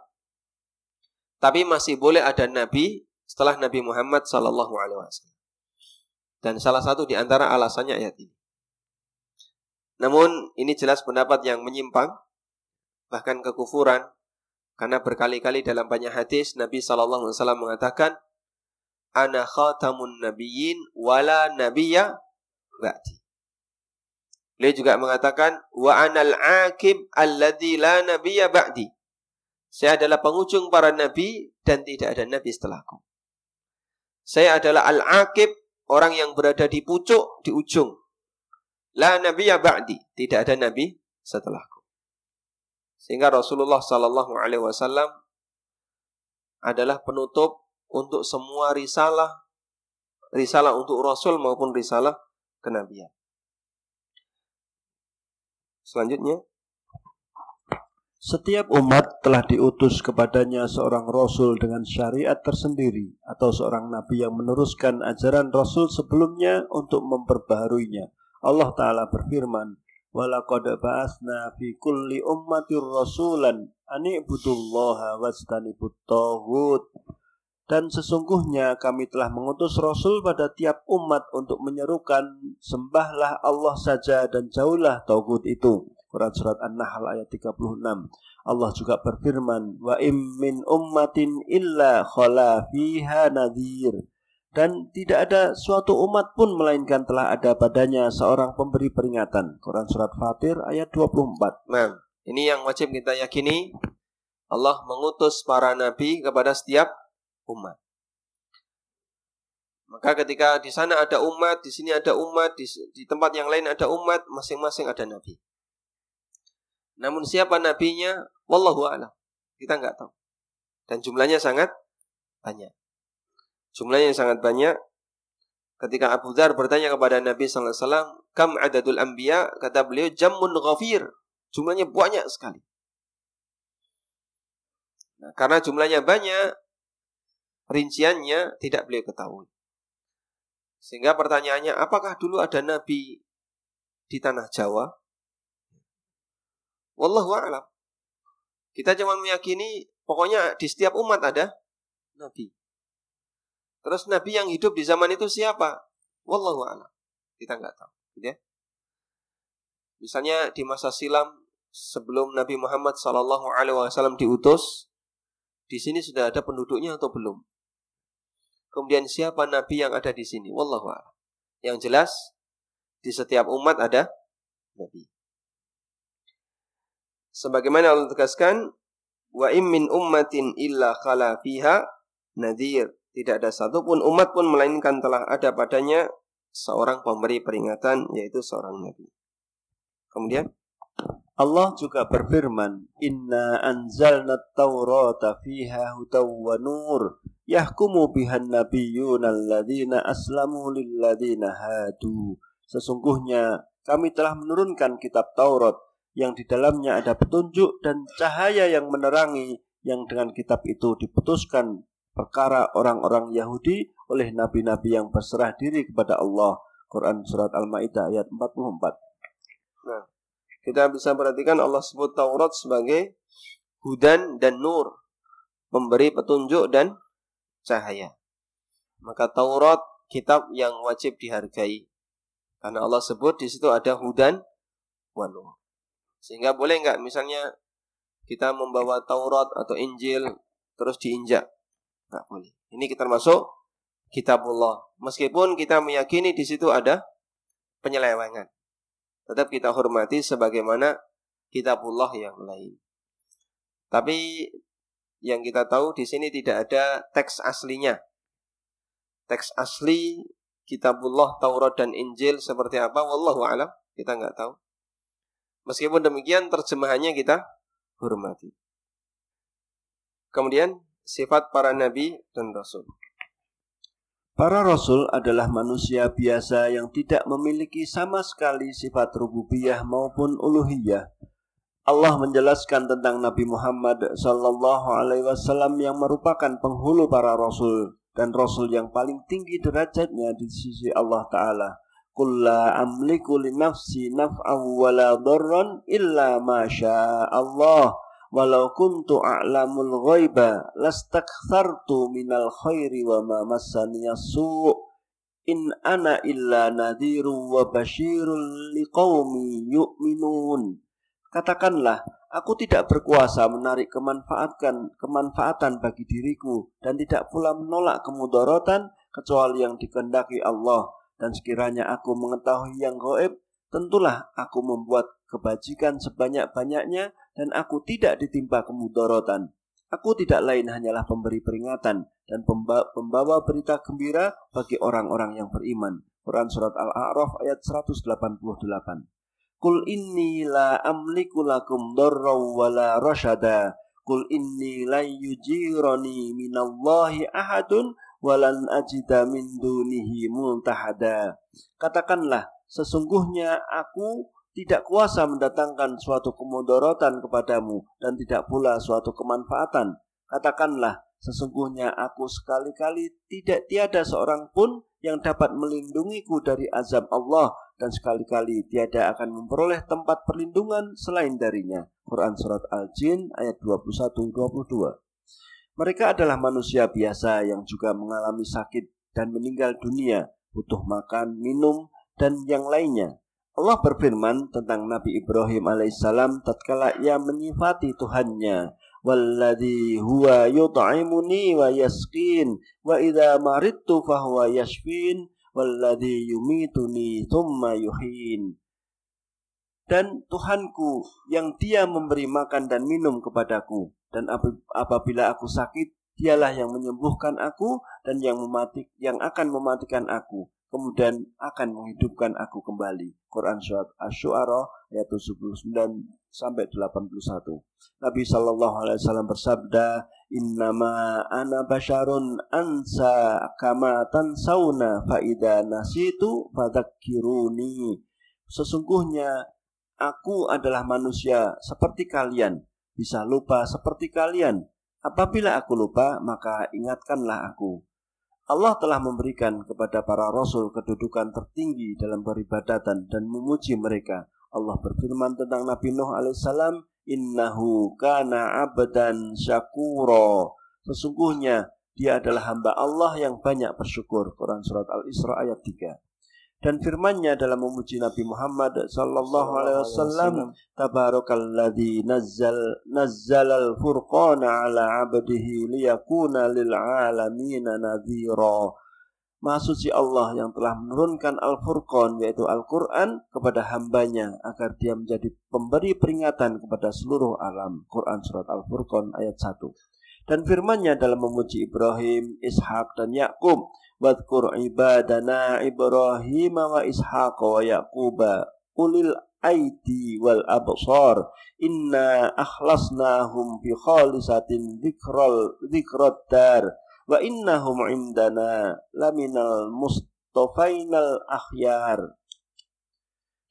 Tapi masih boleh ada nabi setelah Nabi Muhammad sallallahu alaihi wasallam. Dan salah satu di antara alasannya ayat ini. Namun ini jelas pendapat yang menyimpang, bahkan kekufuran, karena berkali-kali dalam banyak hadis Nabi Shallallahu Alaihi Wasallam mengatakan, "Ana khatamun nabiyyin wala nabiyya ba'di." Beliau juga mengatakan, "Wa anal akib alladhi la nabiyya ba'di." Saya adalah penghujung para nabi dan tidak ada nabi setelahku. Saya adalah al-akib, orang yang berada di pucuk, di ujung. La nabiyya ba'di. Tidak ada nabi setelahku. Sehingga Rasulullah Sallallahu Alaihi Wasallam adalah penutup untuk semua risalah, risalah untuk Rasul maupun risalah kenabian. Selanjutnya, setiap umat telah diutus kepadanya seorang rasul dengan syariat tersendiri atau seorang nabi yang meneruskan ajaran rasul sebelumnya untuk memperbaharuinya. Allah Ta'ala berfirman, Walaqad ba'asna fi kulli ummatir rasulan ani'budullaha wastanibut taghut. Dan sesungguhnya kami telah mengutus Rasul pada tiap umat untuk menyerukan sembahlah Allah saja dan jauhlah tauhid itu. Quran Surat An-Nahl ayat 36. Allah juga berfirman, Wa im min ummatin illa khala fiha nadhir dan tidak ada suatu umat pun melainkan telah ada padanya seorang pemberi peringatan. Quran surat Fatir ayat 24. Nah, ini yang wajib kita yakini. Allah mengutus para nabi kepada setiap umat. Maka ketika di sana ada umat, di sini ada umat, di, di tempat yang lain ada umat, masing-masing ada nabi. Namun siapa nabinya? Wallahu a'lam. Kita nggak tahu. Dan jumlahnya sangat banyak. Jumlahnya sangat banyak. Ketika Abu Dhar bertanya kepada Nabi Sallallahu Alaihi Wasallam, kam adadul anbiya? Kata beliau, jamun ghafir. Jumlahnya banyak sekali. Nah, karena jumlahnya banyak, rinciannya tidak beliau ketahui. Sehingga pertanyaannya, apakah dulu ada Nabi di tanah Jawa? Wallahu a'lam. Kita cuma meyakini pokoknya di setiap umat ada Nabi. Terus nabi yang hidup di zaman itu siapa? Wallahu a'lam. Kita nggak tahu, gitu ya. Misalnya di masa silam sebelum Nabi Muhammad Sallallahu Alaihi Wasallam diutus, di sini sudah ada penduduknya atau belum? kemudian siapa nabi yang ada di sini? Wallahu a'lam. Yang jelas di setiap umat ada nabi. Sebagaimana Allah tegaskan, wa im min ummatin illa khala fiha nadhir. Tidak ada satupun umat pun melainkan telah ada padanya seorang pemberi peringatan yaitu seorang nabi. Kemudian Allah juga berfirman, "Inna anzalna at-taurata fiha hudaw wa nur, yahkumu bihan nabiyyuna alladzina aslamu lilladzina hadu." Sesungguhnya kami telah menurunkan kitab Taurat yang di dalamnya ada petunjuk dan cahaya yang menerangi yang dengan kitab itu diputuskan perkara orang-orang Yahudi oleh nabi-nabi yang berserah diri kepada Allah. Quran surat Al-Maidah ayat 44. Nah, kita bisa perhatikan Allah sebut Taurat sebagai hudan dan nur, memberi petunjuk dan cahaya. Maka Taurat kitab yang wajib dihargai. Karena Allah sebut di situ ada hudan wa nur. Sehingga boleh nggak misalnya kita membawa Taurat atau Injil terus diinjak? Nggak boleh. Ini kita masuk kitabullah. Meskipun kita meyakini di situ ada penyelewengan tetap kita hormati sebagaimana kitabullah yang lain. Tapi yang kita tahu di sini tidak ada teks aslinya. Teks asli kitabullah, Taurat dan Injil seperti apa? Wallahu alam, kita nggak tahu. Meskipun demikian terjemahannya kita hormati. Kemudian sifat para nabi dan rasul. Para rasul adalah manusia biasa yang tidak memiliki sama sekali sifat rububiyah maupun uluhiyah. Allah menjelaskan tentang Nabi Muhammad sallallahu alaihi wasallam yang merupakan penghulu para rasul dan rasul yang paling tinggi derajatnya di sisi Allah taala. Qul la amliku li nafsi naf'an wa la dharran illa ma Allah walau kuntu a'lamul ghaiba lastakthartu minal khairi wa ma massaniya su' in ana illa nadhiru wa basyirul liqaumi yu'minun. Katakanlah, aku tidak berkuasa menarik kemanfaatkan kemanfaatan bagi diriku dan tidak pula menolak kemudaratan kecuali yang dikehendaki Allah dan sekiranya aku mengetahui yang gaib tentulah aku membuat kebajikan sebanyak-banyaknya dan aku tidak ditimpa kemudorotan. Aku tidak lain hanyalah pemberi peringatan dan pembawa berita gembira bagi orang-orang yang beriman. Quran Surat Al-A'raf ayat 188. Kul inni la amliku lakum darra wa la rasyada. Kul inni la yujirani minallahi ahadun walan ajida min dunihi multahada. Katakanlah, sesungguhnya aku tidak kuasa mendatangkan suatu kemudorotan kepadamu dan tidak pula suatu kemanfaatan. Katakanlah, sesungguhnya aku sekali-kali tidak tiada seorang pun yang dapat melindungiku dari azab Allah dan sekali-kali tiada akan memperoleh tempat perlindungan selain darinya. Quran Surat Al-Jin ayat 21-22 Mereka adalah manusia biasa yang juga mengalami sakit dan meninggal dunia, butuh makan, minum, dan yang lainnya. Allah berfirman tentang Nabi Ibrahim alaihissalam tatkala ia menyifati Tuhannya walladzi huwa yut'imuni wa yasqin wa idza maridtu fahuwa yashfin walladzi yumituni thumma yuhin dan Tuhanku yang dia memberi makan dan minum kepadaku dan apabila aku sakit dialah yang menyembuhkan aku dan yang memati yang akan mematikan aku kemudian akan menghidupkan aku kembali. Quran surat Asy-Syu'ara ayat 79 sampai 81. Nabi sallallahu alaihi wasallam bersabda, "Innama ana basyarun ansa kama tansawna fa idza nasitu fadzakiruni." Sesungguhnya aku adalah manusia seperti kalian, bisa lupa seperti kalian. Apabila aku lupa, maka ingatkanlah aku. Allah telah memberikan kepada para rasul kedudukan tertinggi dalam peribadatan dan memuji mereka. Allah berfirman tentang Nabi Nuh alaihissalam, Innahu kana abdan syakuro. Sesungguhnya dia adalah hamba Allah yang banyak bersyukur. Quran Surat Al-Isra ayat 3. Dan firman-Nya dalam memuji Nabi Muhammad sallallahu alaihi wasallam tabarakalladzi nazzal nazzalal furqana ala 'abdihi liyakuna lil 'alamin nadhira Maha suci Allah yang telah menurunkan Al-Furqan yaitu Al-Quran kepada hambanya agar dia menjadi pemberi peringatan kepada seluruh alam. Quran Surat Al-Furqan ayat 1. Dan firmannya dalam memuji Ibrahim, Ishak dan Yakub Wadkur ibadana Ibrahim wa Ishaq wa Yaquba ulil aidi wal absar. Inna akhlasnahum bi khalisatin dzikral dzikrad dar. Wa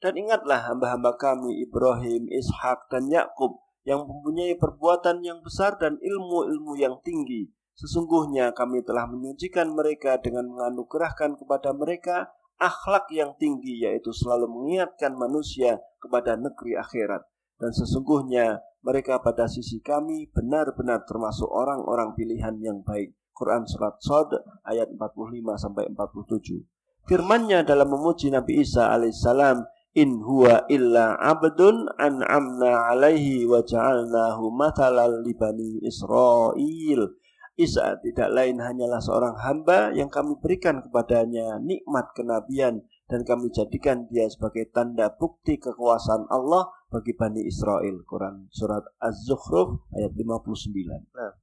dan ingatlah hamba-hamba kami Ibrahim, Ishak dan Yakub yang mempunyai perbuatan yang besar dan ilmu-ilmu yang tinggi Sesungguhnya kami telah menyucikan mereka dengan menganugerahkan kepada mereka akhlak yang tinggi yaitu selalu mengingatkan manusia kepada negeri akhirat. Dan sesungguhnya mereka pada sisi kami benar-benar termasuk orang-orang pilihan yang baik. Quran Surat Sod ayat 45 sampai 47. Firmannya dalam memuji Nabi Isa alaihissalam, In huwa illa abdun an'amna alaihi wa ja'alnahu mathalal libani Israel. Isa tidak lain hanyalah seorang hamba yang kami berikan kepadanya nikmat kenabian dan kami jadikan dia sebagai tanda bukti kekuasaan Allah bagi Bani Israel. Quran Surat Az-Zukhruf ayat 59. Nah,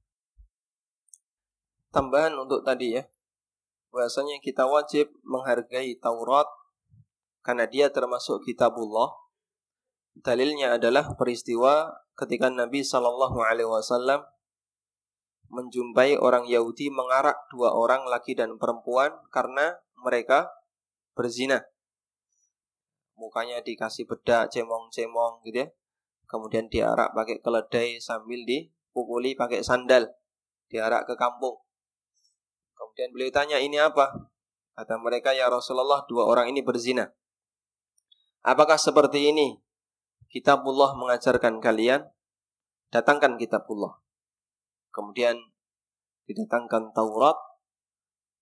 tambahan untuk tadi ya, bahasanya kita wajib menghargai Taurat karena dia termasuk kitabullah. Dalilnya adalah peristiwa ketika Nabi Shallallahu Alaihi Wasallam menjumpai orang Yahudi mengarak dua orang laki dan perempuan karena mereka berzina. Mukanya dikasih bedak, cemong-cemong gitu ya. Kemudian diarak pakai keledai sambil dipukuli pakai sandal. Diarak ke kampung. Kemudian beliau tanya, ini apa? Kata mereka, ya Rasulullah, dua orang ini berzina. Apakah seperti ini? Kitabullah mengajarkan kalian, datangkan kitabullah. Kemudian didatangkan Taurat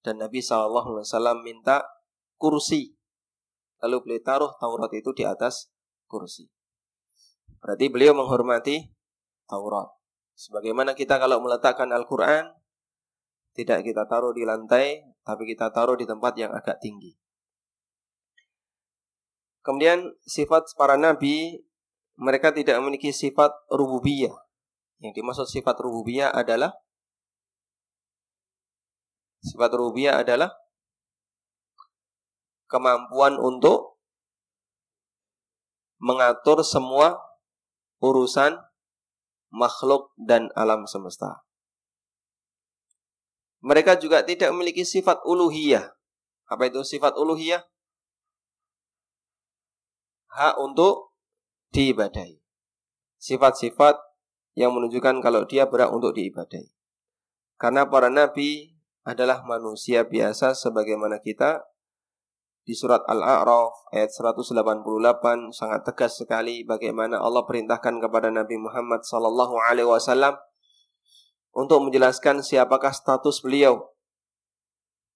dan Nabi SAW minta kursi. Lalu beliau taruh Taurat itu di atas kursi. Berarti beliau menghormati Taurat. Sebagaimana kita kalau meletakkan Al-Quran, tidak kita taruh di lantai, tapi kita taruh di tempat yang agak tinggi. Kemudian sifat para nabi, mereka tidak memiliki sifat rububiyah. Yang dimaksud sifat rububiyah adalah sifat rububiyah adalah kemampuan untuk mengatur semua urusan makhluk dan alam semesta. Mereka juga tidak memiliki sifat uluhiyah. Apa itu sifat uluhiyah? Hak untuk diibadahi. Sifat-sifat yang menunjukkan kalau dia berhak untuk diibadahi. Karena para nabi adalah manusia biasa sebagaimana kita di surat Al-A'raf ayat 188 sangat tegas sekali bagaimana Allah perintahkan kepada Nabi Muhammad sallallahu alaihi wasallam untuk menjelaskan siapakah status beliau.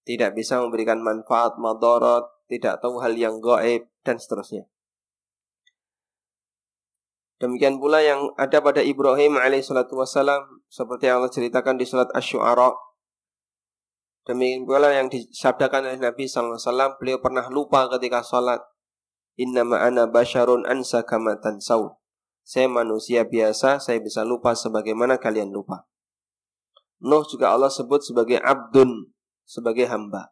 Tidak bisa memberikan manfaat, madarat, tidak tahu hal yang gaib dan seterusnya. Demikian pula yang ada pada Ibrahim alaihissalatu seperti yang Allah ceritakan di surat Asy-Syu'ara. Demikian pula yang disabdakan oleh Nabi sallallahu alaihi wasallam, beliau pernah lupa ketika salat. Inna ma'ana basyarun ansa kama tansau. Saya manusia biasa, saya bisa lupa sebagaimana kalian lupa. Nuh juga Allah sebut sebagai abdun, sebagai hamba.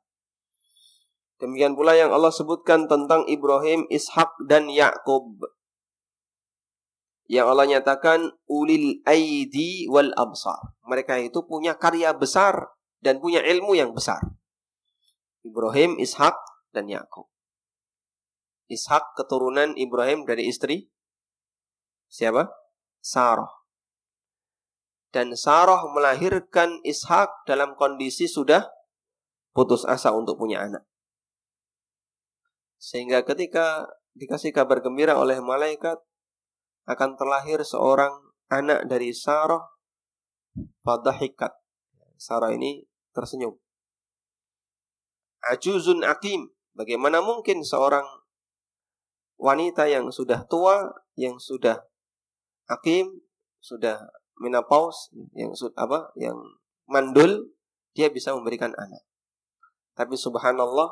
Demikian pula yang Allah sebutkan tentang Ibrahim, Ishak dan Yakub yang Allah nyatakan ulil aidi wal absar. Mereka itu punya karya besar dan punya ilmu yang besar. Ibrahim, Ishak, dan Yakub. Ishak keturunan Ibrahim dari istri siapa? Sarah. Dan Sarah melahirkan Ishak dalam kondisi sudah putus asa untuk punya anak. Sehingga ketika dikasih kabar gembira oleh malaikat, akan terlahir seorang anak dari Sarah fadahikat. Sarah ini tersenyum. Ajuzun akim, Bagaimana mungkin seorang wanita yang sudah tua, yang sudah hakim, sudah menopause, yang sudah apa, yang mandul, dia bisa memberikan anak. Tapi subhanallah,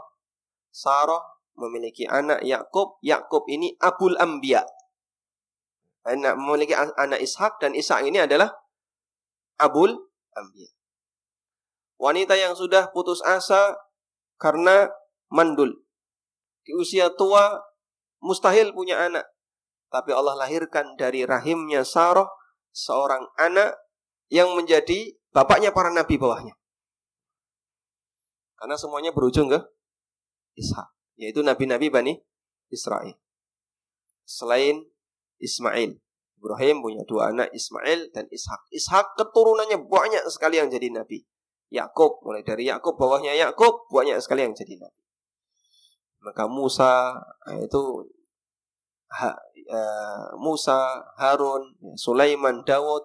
Sarah memiliki anak Yakub. Yakub ini abul ambia. Anak memiliki anak Ishak dan Ishak ini adalah abul ambia. Wanita yang sudah putus asa karena mandul. Di usia tua mustahil punya anak. Tapi Allah lahirkan dari rahimnya Sarah seorang anak yang menjadi bapaknya para nabi bawahnya. Karena semuanya berujung ke Ishak, yaitu nabi-nabi Bani Israel. Selain Ismail, Ibrahim punya dua anak Ismail dan Ishak. Ishak keturunannya banyak sekali yang jadi nabi. Yakub mulai dari Yakub bawahnya Yakub banyak sekali yang jadi nabi. Maka Musa itu ha, uh, Musa, Harun, ya, Sulaiman, Dawud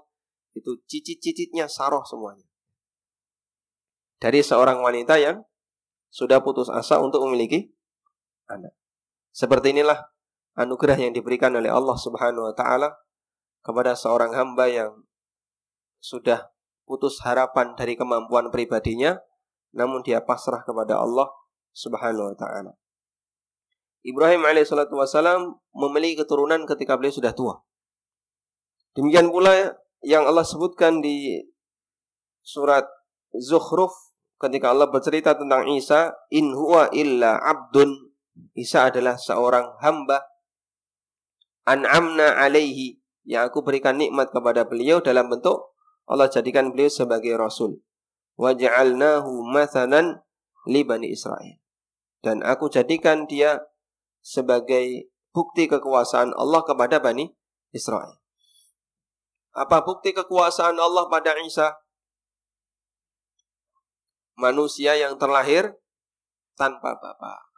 itu cicit-cicitnya Saroh semuanya dari seorang wanita yang sudah putus asa untuk memiliki anak. Seperti inilah anugerah yang diberikan oleh Allah Subhanahu wa taala kepada seorang hamba yang sudah putus harapan dari kemampuan pribadinya namun dia pasrah kepada Allah Subhanahu wa taala. Ibrahim alaihissalatu wassalam memiliki keturunan ketika beliau sudah tua. Demikian pula yang Allah sebutkan di surat Zuhruf ketika Allah bercerita tentang Isa, in huwa illa abdun. Isa adalah seorang hamba. An'amna alaihi. Yang aku berikan nikmat kepada beliau dalam bentuk Allah jadikan beliau sebagai rasul. Waja'alnahu mathalan li bani Israel. Dan aku jadikan dia sebagai bukti kekuasaan Allah kepada Bani Israel. Apa bukti kekuasaan Allah pada Isa? manusia yang terlahir tanpa bapak.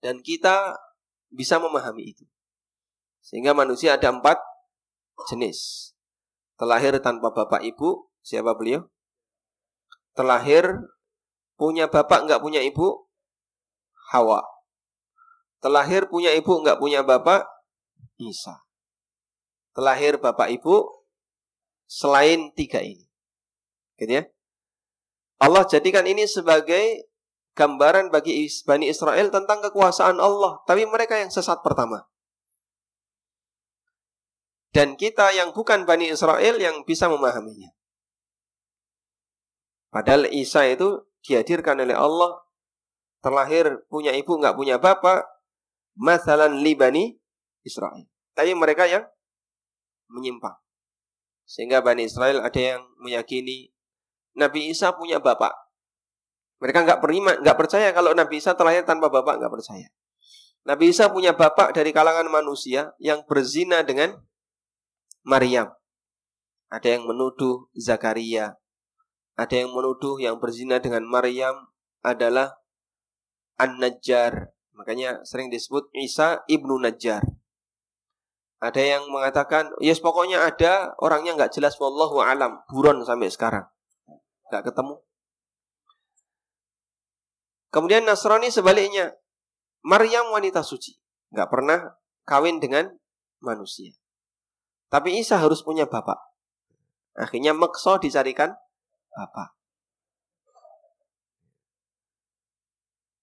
Dan kita bisa memahami itu. Sehingga manusia ada empat jenis. Terlahir tanpa bapak ibu, siapa beliau? Terlahir punya bapak nggak punya ibu, Hawa. Terlahir punya ibu nggak punya bapak, Isa. Terlahir bapak ibu selain tiga ini. Gitu ya? Allah jadikan ini sebagai gambaran bagi Bani Israel tentang kekuasaan Allah. Tapi mereka yang sesat pertama. Dan kita yang bukan Bani Israel yang bisa memahaminya. Padahal Isa itu dihadirkan oleh Allah. Terlahir punya ibu nggak punya bapak. Masalan li Bani Israel. Tapi mereka yang menyimpang. Sehingga Bani Israel ada yang meyakini Nabi Isa punya bapak. Mereka nggak beriman, nggak percaya kalau Nabi Isa terlahir tanpa bapak, nggak percaya. Nabi Isa punya bapak dari kalangan manusia yang berzina dengan Maryam. Ada yang menuduh Zakaria. Ada yang menuduh yang berzina dengan Maryam adalah An-Najjar. Makanya sering disebut Isa ibnu Najjar. Ada yang mengatakan, yes pokoknya ada orangnya nggak jelas, wallahu alam, buron sampai sekarang. Gak ketemu. Kemudian Nasrani sebaliknya. Maryam wanita suci. Gak pernah kawin dengan manusia. Tapi Isa harus punya bapak. Akhirnya Mekso dicarikan bapak.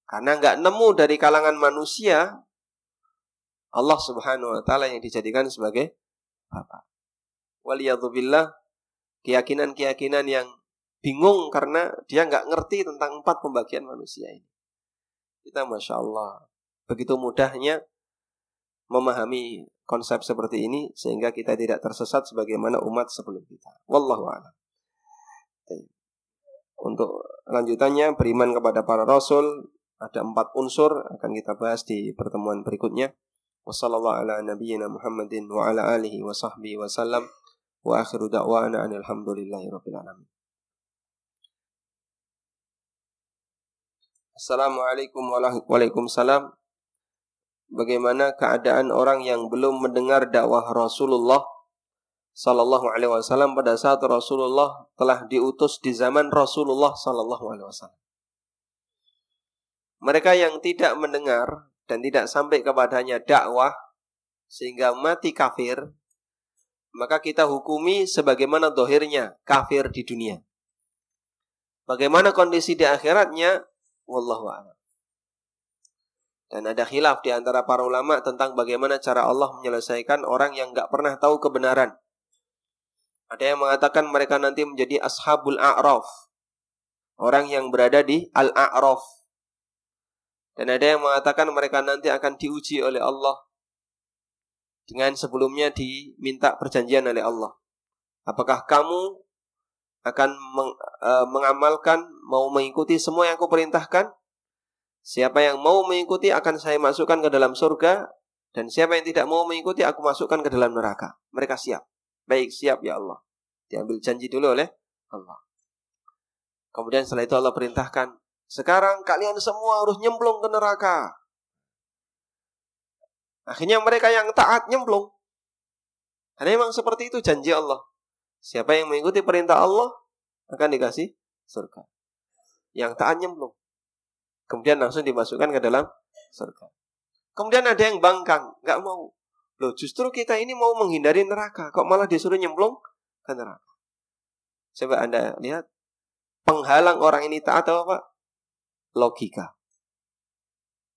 Karena nggak nemu dari kalangan manusia, Allah Subhanahu wa taala yang dijadikan sebagai bapak. Waliyadzubillah keyakinan-keyakinan yang bingung karena dia nggak ngerti tentang empat pembagian manusia ini. Kita masya Allah begitu mudahnya memahami konsep seperti ini sehingga kita tidak tersesat sebagaimana umat sebelum kita. Wallahu a'lam. Untuk lanjutannya beriman kepada para rasul ada empat unsur akan kita bahas di pertemuan berikutnya. Wassalamualaikum Muhammadin wa ala wa sahbihi wa sallam wa akhiru da'wana rabbil alamin. Assalamualaikum Waalaikumsalam. Bagaimana keadaan orang yang belum mendengar dakwah Rasulullah Sallallahu Alaihi Wasallam pada saat Rasulullah telah diutus di zaman Rasulullah Sallallahu Alaihi Wasallam. mereka yang tidak mendengar dan tidak sampai kepadanya dakwah sehingga mati kafir, maka kita hukumi sebagaimana dohirnya kafir di dunia. Bagaimana kondisi di akhiratnya? Wallahu a'lam. Dan ada khilaf di antara para ulama tentang bagaimana cara Allah menyelesaikan orang yang nggak pernah tahu kebenaran. Ada yang mengatakan mereka nanti menjadi ashabul a'raf. Orang yang berada di al-a'raf. Dan ada yang mengatakan mereka nanti akan diuji oleh Allah dengan sebelumnya diminta perjanjian oleh Allah. Apakah kamu akan meng, e, mengamalkan, mau mengikuti semua yang aku perintahkan? Siapa yang mau mengikuti akan saya masukkan ke dalam surga dan siapa yang tidak mau mengikuti aku masukkan ke dalam neraka. Mereka siap. Baik, siap ya Allah. Diambil janji dulu oleh Allah. Kemudian setelah itu Allah perintahkan, sekarang kalian semua harus nyemplung ke neraka. Akhirnya mereka yang taat nyemplung. Karena memang seperti itu janji Allah. Siapa yang mengikuti perintah Allah akan dikasih surga. Yang taat nyemplung. Kemudian langsung dimasukkan ke dalam surga. Kemudian ada yang bangkang, nggak mau. Loh, justru kita ini mau menghindari neraka, kok malah disuruh nyemplung ke neraka. Coba Anda lihat, penghalang orang ini taat apa logika.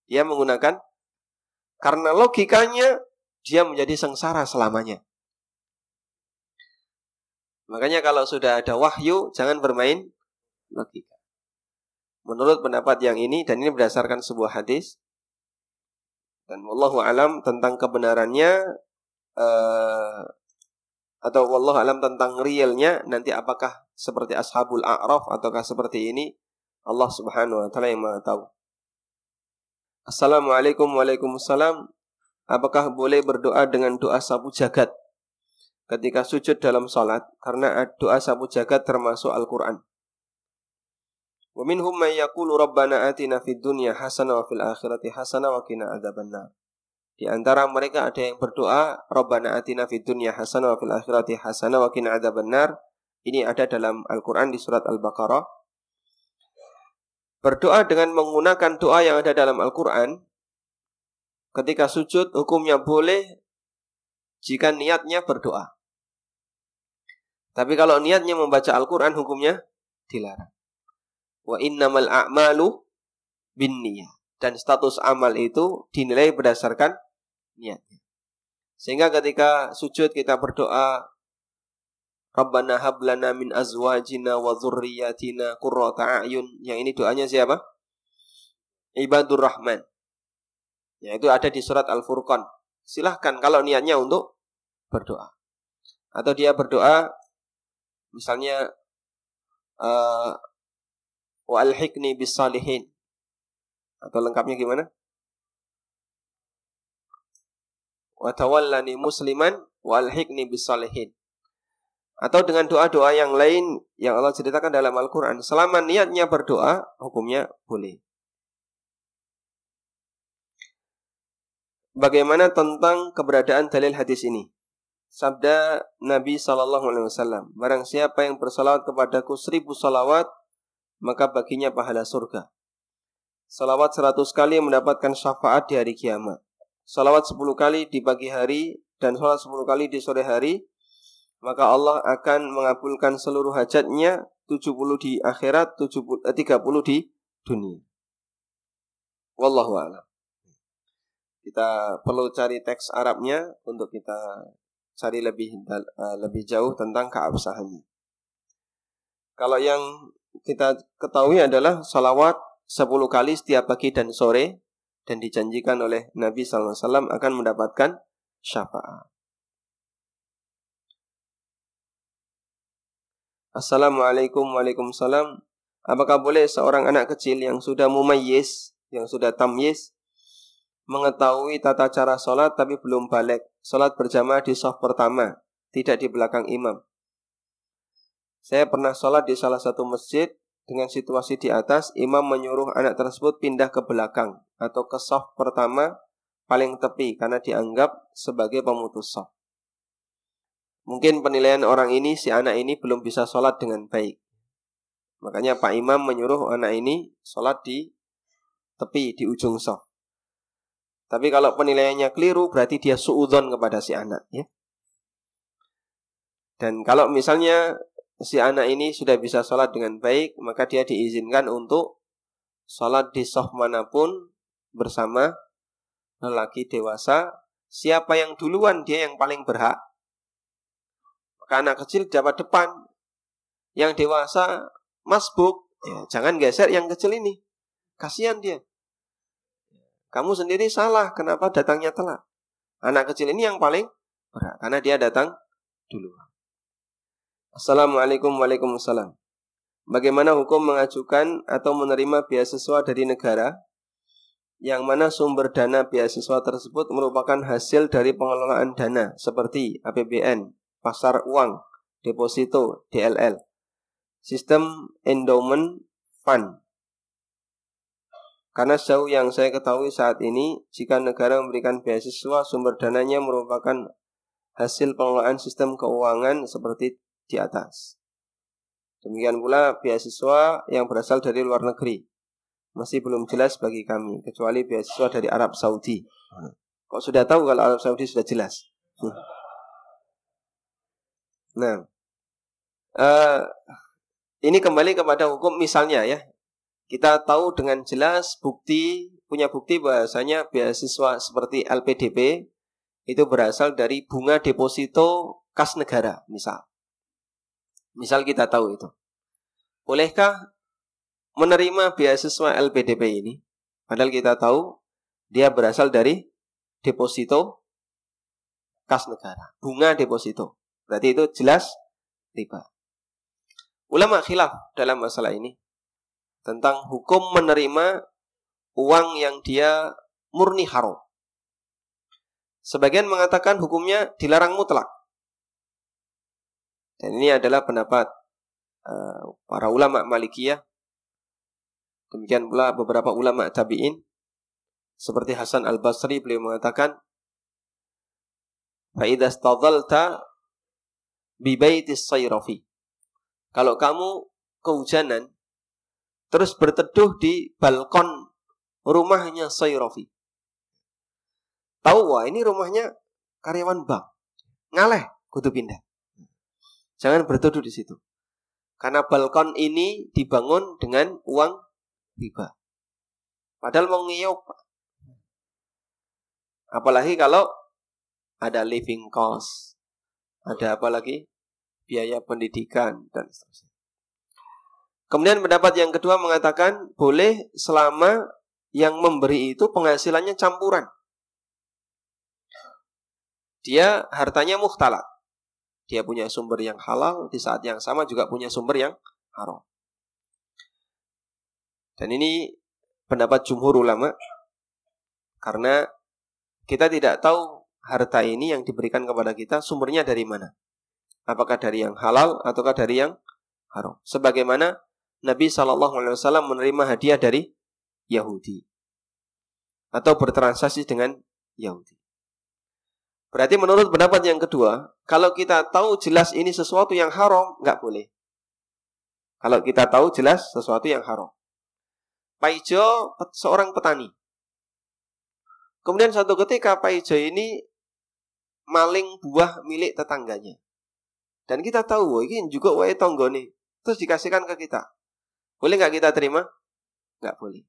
Dia menggunakan karena logikanya dia menjadi sengsara selamanya. Makanya kalau sudah ada wahyu jangan bermain logika. Menurut pendapat yang ini dan ini berdasarkan sebuah hadis dan wallahu alam tentang kebenarannya uh, atau wallahu alam tentang realnya nanti apakah seperti ashabul a'raf ataukah seperti ini Allah Subhanahu wa taala yang Maha tahu. Assalamualaikum Waalaikumsalam. Apakah boleh berdoa dengan doa sapu jagat ketika sujud dalam salat karena doa sapu jagat termasuk Al-Qur'an? Wa minhum man yaqulu rabbana atina fid dunya hasanah wa fil akhirati hasanah wa qina adzabannar. Di antara mereka ada yang berdoa rabbana atina fid dunya hasanah wa fil akhirati hasanah wa qina adzabannar. Ini ada dalam Al-Qur'an di surat Al-Baqarah Berdoa dengan menggunakan doa yang ada dalam Al-Quran, ketika sujud hukumnya boleh jika niatnya berdoa. Tapi kalau niatnya membaca Al-Quran hukumnya dilarang. Wa innamal a'malu bin niyah. Dan status amal itu dinilai berdasarkan niatnya. Sehingga ketika sujud kita berdoa Rabbana hablana min azwajina wa dzurriyyatina qurrata a'yun. Yang ini doanya siapa? Ibadur Rahman. Ya, itu ada di surat Al-Furqan. Silahkan kalau niatnya untuk berdoa. Atau dia berdoa misalnya uh, wa alhiqni bis salihin. Atau lengkapnya gimana? Wa tawallani musliman wa alhiqni bis salihin atau dengan doa-doa yang lain yang Allah ceritakan dalam Al-Quran. Selama niatnya berdoa, hukumnya boleh. Bagaimana tentang keberadaan dalil hadis ini? Sabda Nabi Shallallahu Alaihi Wasallam, barang siapa yang bersalawat kepadaku seribu salawat, maka baginya pahala surga. Salawat seratus kali mendapatkan syafaat di hari kiamat. Salawat sepuluh kali di pagi hari dan salat sepuluh kali di sore hari maka Allah akan mengabulkan seluruh hajatnya 70 di akhirat, 70, 30 eh, di dunia. Wallahu a'lam. Kita perlu cari teks Arabnya untuk kita cari lebih uh, lebih jauh tentang keabsahannya. Kalau yang kita ketahui adalah salawat 10 kali setiap pagi dan sore dan dijanjikan oleh Nabi SAW akan mendapatkan syafaat. Assalamualaikum Waalaikumsalam. Apakah boleh seorang anak kecil yang sudah mumayyiz, yang sudah tamyiz, mengetahui tata cara sholat tapi belum balik, sholat berjamaah di soft pertama, tidak di belakang imam. Saya pernah sholat di salah satu masjid dengan situasi di atas, imam menyuruh anak tersebut pindah ke belakang atau ke soft pertama paling tepi karena dianggap sebagai pemutus soft. Mungkin penilaian orang ini, si anak ini belum bisa sholat dengan baik. Makanya Pak Imam menyuruh anak ini sholat di tepi di ujung soft. Tapi kalau penilaiannya keliru berarti dia suudon kepada si anak ya. Dan kalau misalnya si anak ini sudah bisa sholat dengan baik, maka dia diizinkan untuk sholat di soft mana pun bersama lelaki dewasa. Siapa yang duluan dia yang paling berhak. Maka anak kecil dapat depan. Yang dewasa masbuk. Ya, jangan geser yang kecil ini. Kasihan dia. Kamu sendiri salah, kenapa datangnya telat? Anak kecil ini yang paling berat, karena dia datang dulu. Assalamualaikum Waalaikumsalam. Bagaimana hukum mengajukan atau menerima beasiswa dari negara yang mana sumber dana beasiswa tersebut merupakan hasil dari pengelolaan dana seperti APBN, pasar uang, deposito, DLL, sistem endowment fund, karena sejauh yang saya ketahui saat ini, jika negara memberikan beasiswa, sumber dananya merupakan hasil pengelolaan sistem keuangan seperti di atas. Demikian pula beasiswa yang berasal dari luar negeri. Masih belum jelas bagi kami, kecuali beasiswa dari Arab Saudi. Kok sudah tahu kalau Arab Saudi sudah jelas? Nah, uh, ini kembali kepada hukum misalnya ya, kita tahu dengan jelas bukti punya bukti bahasanya beasiswa seperti LPDP itu berasal dari bunga deposito kas negara, misal. Misal kita tahu itu. Bolehkah menerima beasiswa LPDP ini? Padahal kita tahu dia berasal dari deposito kas negara, bunga deposito. Berarti itu jelas riba. Ulama khilaf dalam masalah ini tentang hukum menerima uang yang dia murni haram. Sebagian mengatakan hukumnya dilarang mutlak. Dan ini adalah pendapat uh, para ulama Malikiyah. Demikian pula beberapa ulama tabi'in seperti Hasan Al-Basri beliau mengatakan Fa'idha stadhalta bi baitis sayrafi. Kalau kamu kehujanan terus berteduh di balkon rumahnya Sayrofi. Tahu wah ini rumahnya karyawan bank. Ngaleh kudu pindah. Jangan berteduh di situ. Karena balkon ini dibangun dengan uang riba. Padahal mau ngiyop. Apalagi kalau ada living cost, ada apa lagi? Biaya pendidikan dan seterusnya. Kemudian pendapat yang kedua mengatakan boleh selama yang memberi itu penghasilannya campuran. Dia hartanya muhtalat. Dia punya sumber yang halal, di saat yang sama juga punya sumber yang haram. Dan ini pendapat jumhur ulama karena kita tidak tahu harta ini yang diberikan kepada kita sumbernya dari mana. Apakah dari yang halal ataukah dari yang haram. Sebagaimana Nabi Wasallam menerima hadiah dari Yahudi atau bertransaksi dengan Yahudi. Berarti menurut pendapat yang kedua, kalau kita tahu jelas ini sesuatu yang haram, nggak boleh. Kalau kita tahu jelas sesuatu yang haram. Paijo seorang petani. Kemudian suatu ketika Paijo ini maling buah milik tetangganya. Dan kita tahu, ini juga wae tonggo nih. Terus dikasihkan ke kita. Boleh nggak kita terima? Nggak boleh.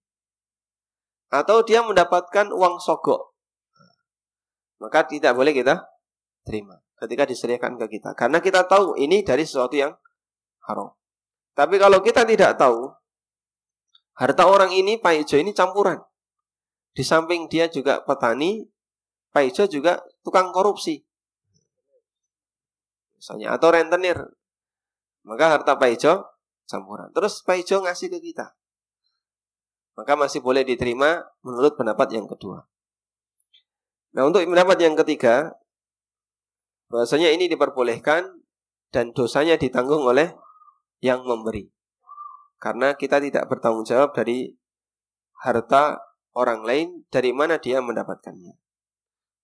Atau dia mendapatkan uang sogok. Maka tidak boleh kita terima ketika disediakan ke kita. Karena kita tahu ini dari sesuatu yang haram. Tapi kalau kita tidak tahu, harta orang ini, Pak Ijo ini campuran. Di samping dia juga petani, Pak Ijo juga tukang korupsi. Misalnya, atau rentenir. Maka harta Pak Ijo campuran. Terus Pak Ijo ngasih ke kita. Maka masih boleh diterima menurut pendapat yang kedua. Nah untuk pendapat yang ketiga, bahwasanya ini diperbolehkan dan dosanya ditanggung oleh yang memberi. Karena kita tidak bertanggung jawab dari harta orang lain dari mana dia mendapatkannya.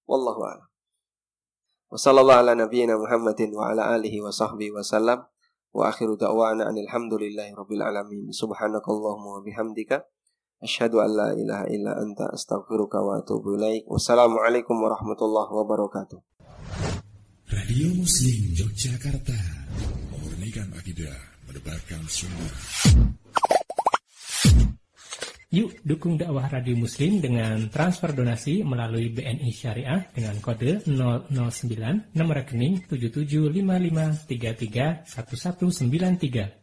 Wallahu a'lam. Wassalamualaikum warahmatullahi wabarakatuh. Wa akhiru da'wana anil hamdulillahi rabbil alamin. Subhanakallahumma wa bihamdika Asyhadu an la ilaha illa anta astaghfiruka wa atubu ilaik. Wassalamualaikum warahmatullahi wabarakatuh. Radio Muslim Yogyakarta Memurnikan akidah Mendebarkan sunnah Yuk dukung dakwah Radio Muslim dengan transfer donasi melalui BNI Syariah dengan kode 009 nomor rekening 7755331193.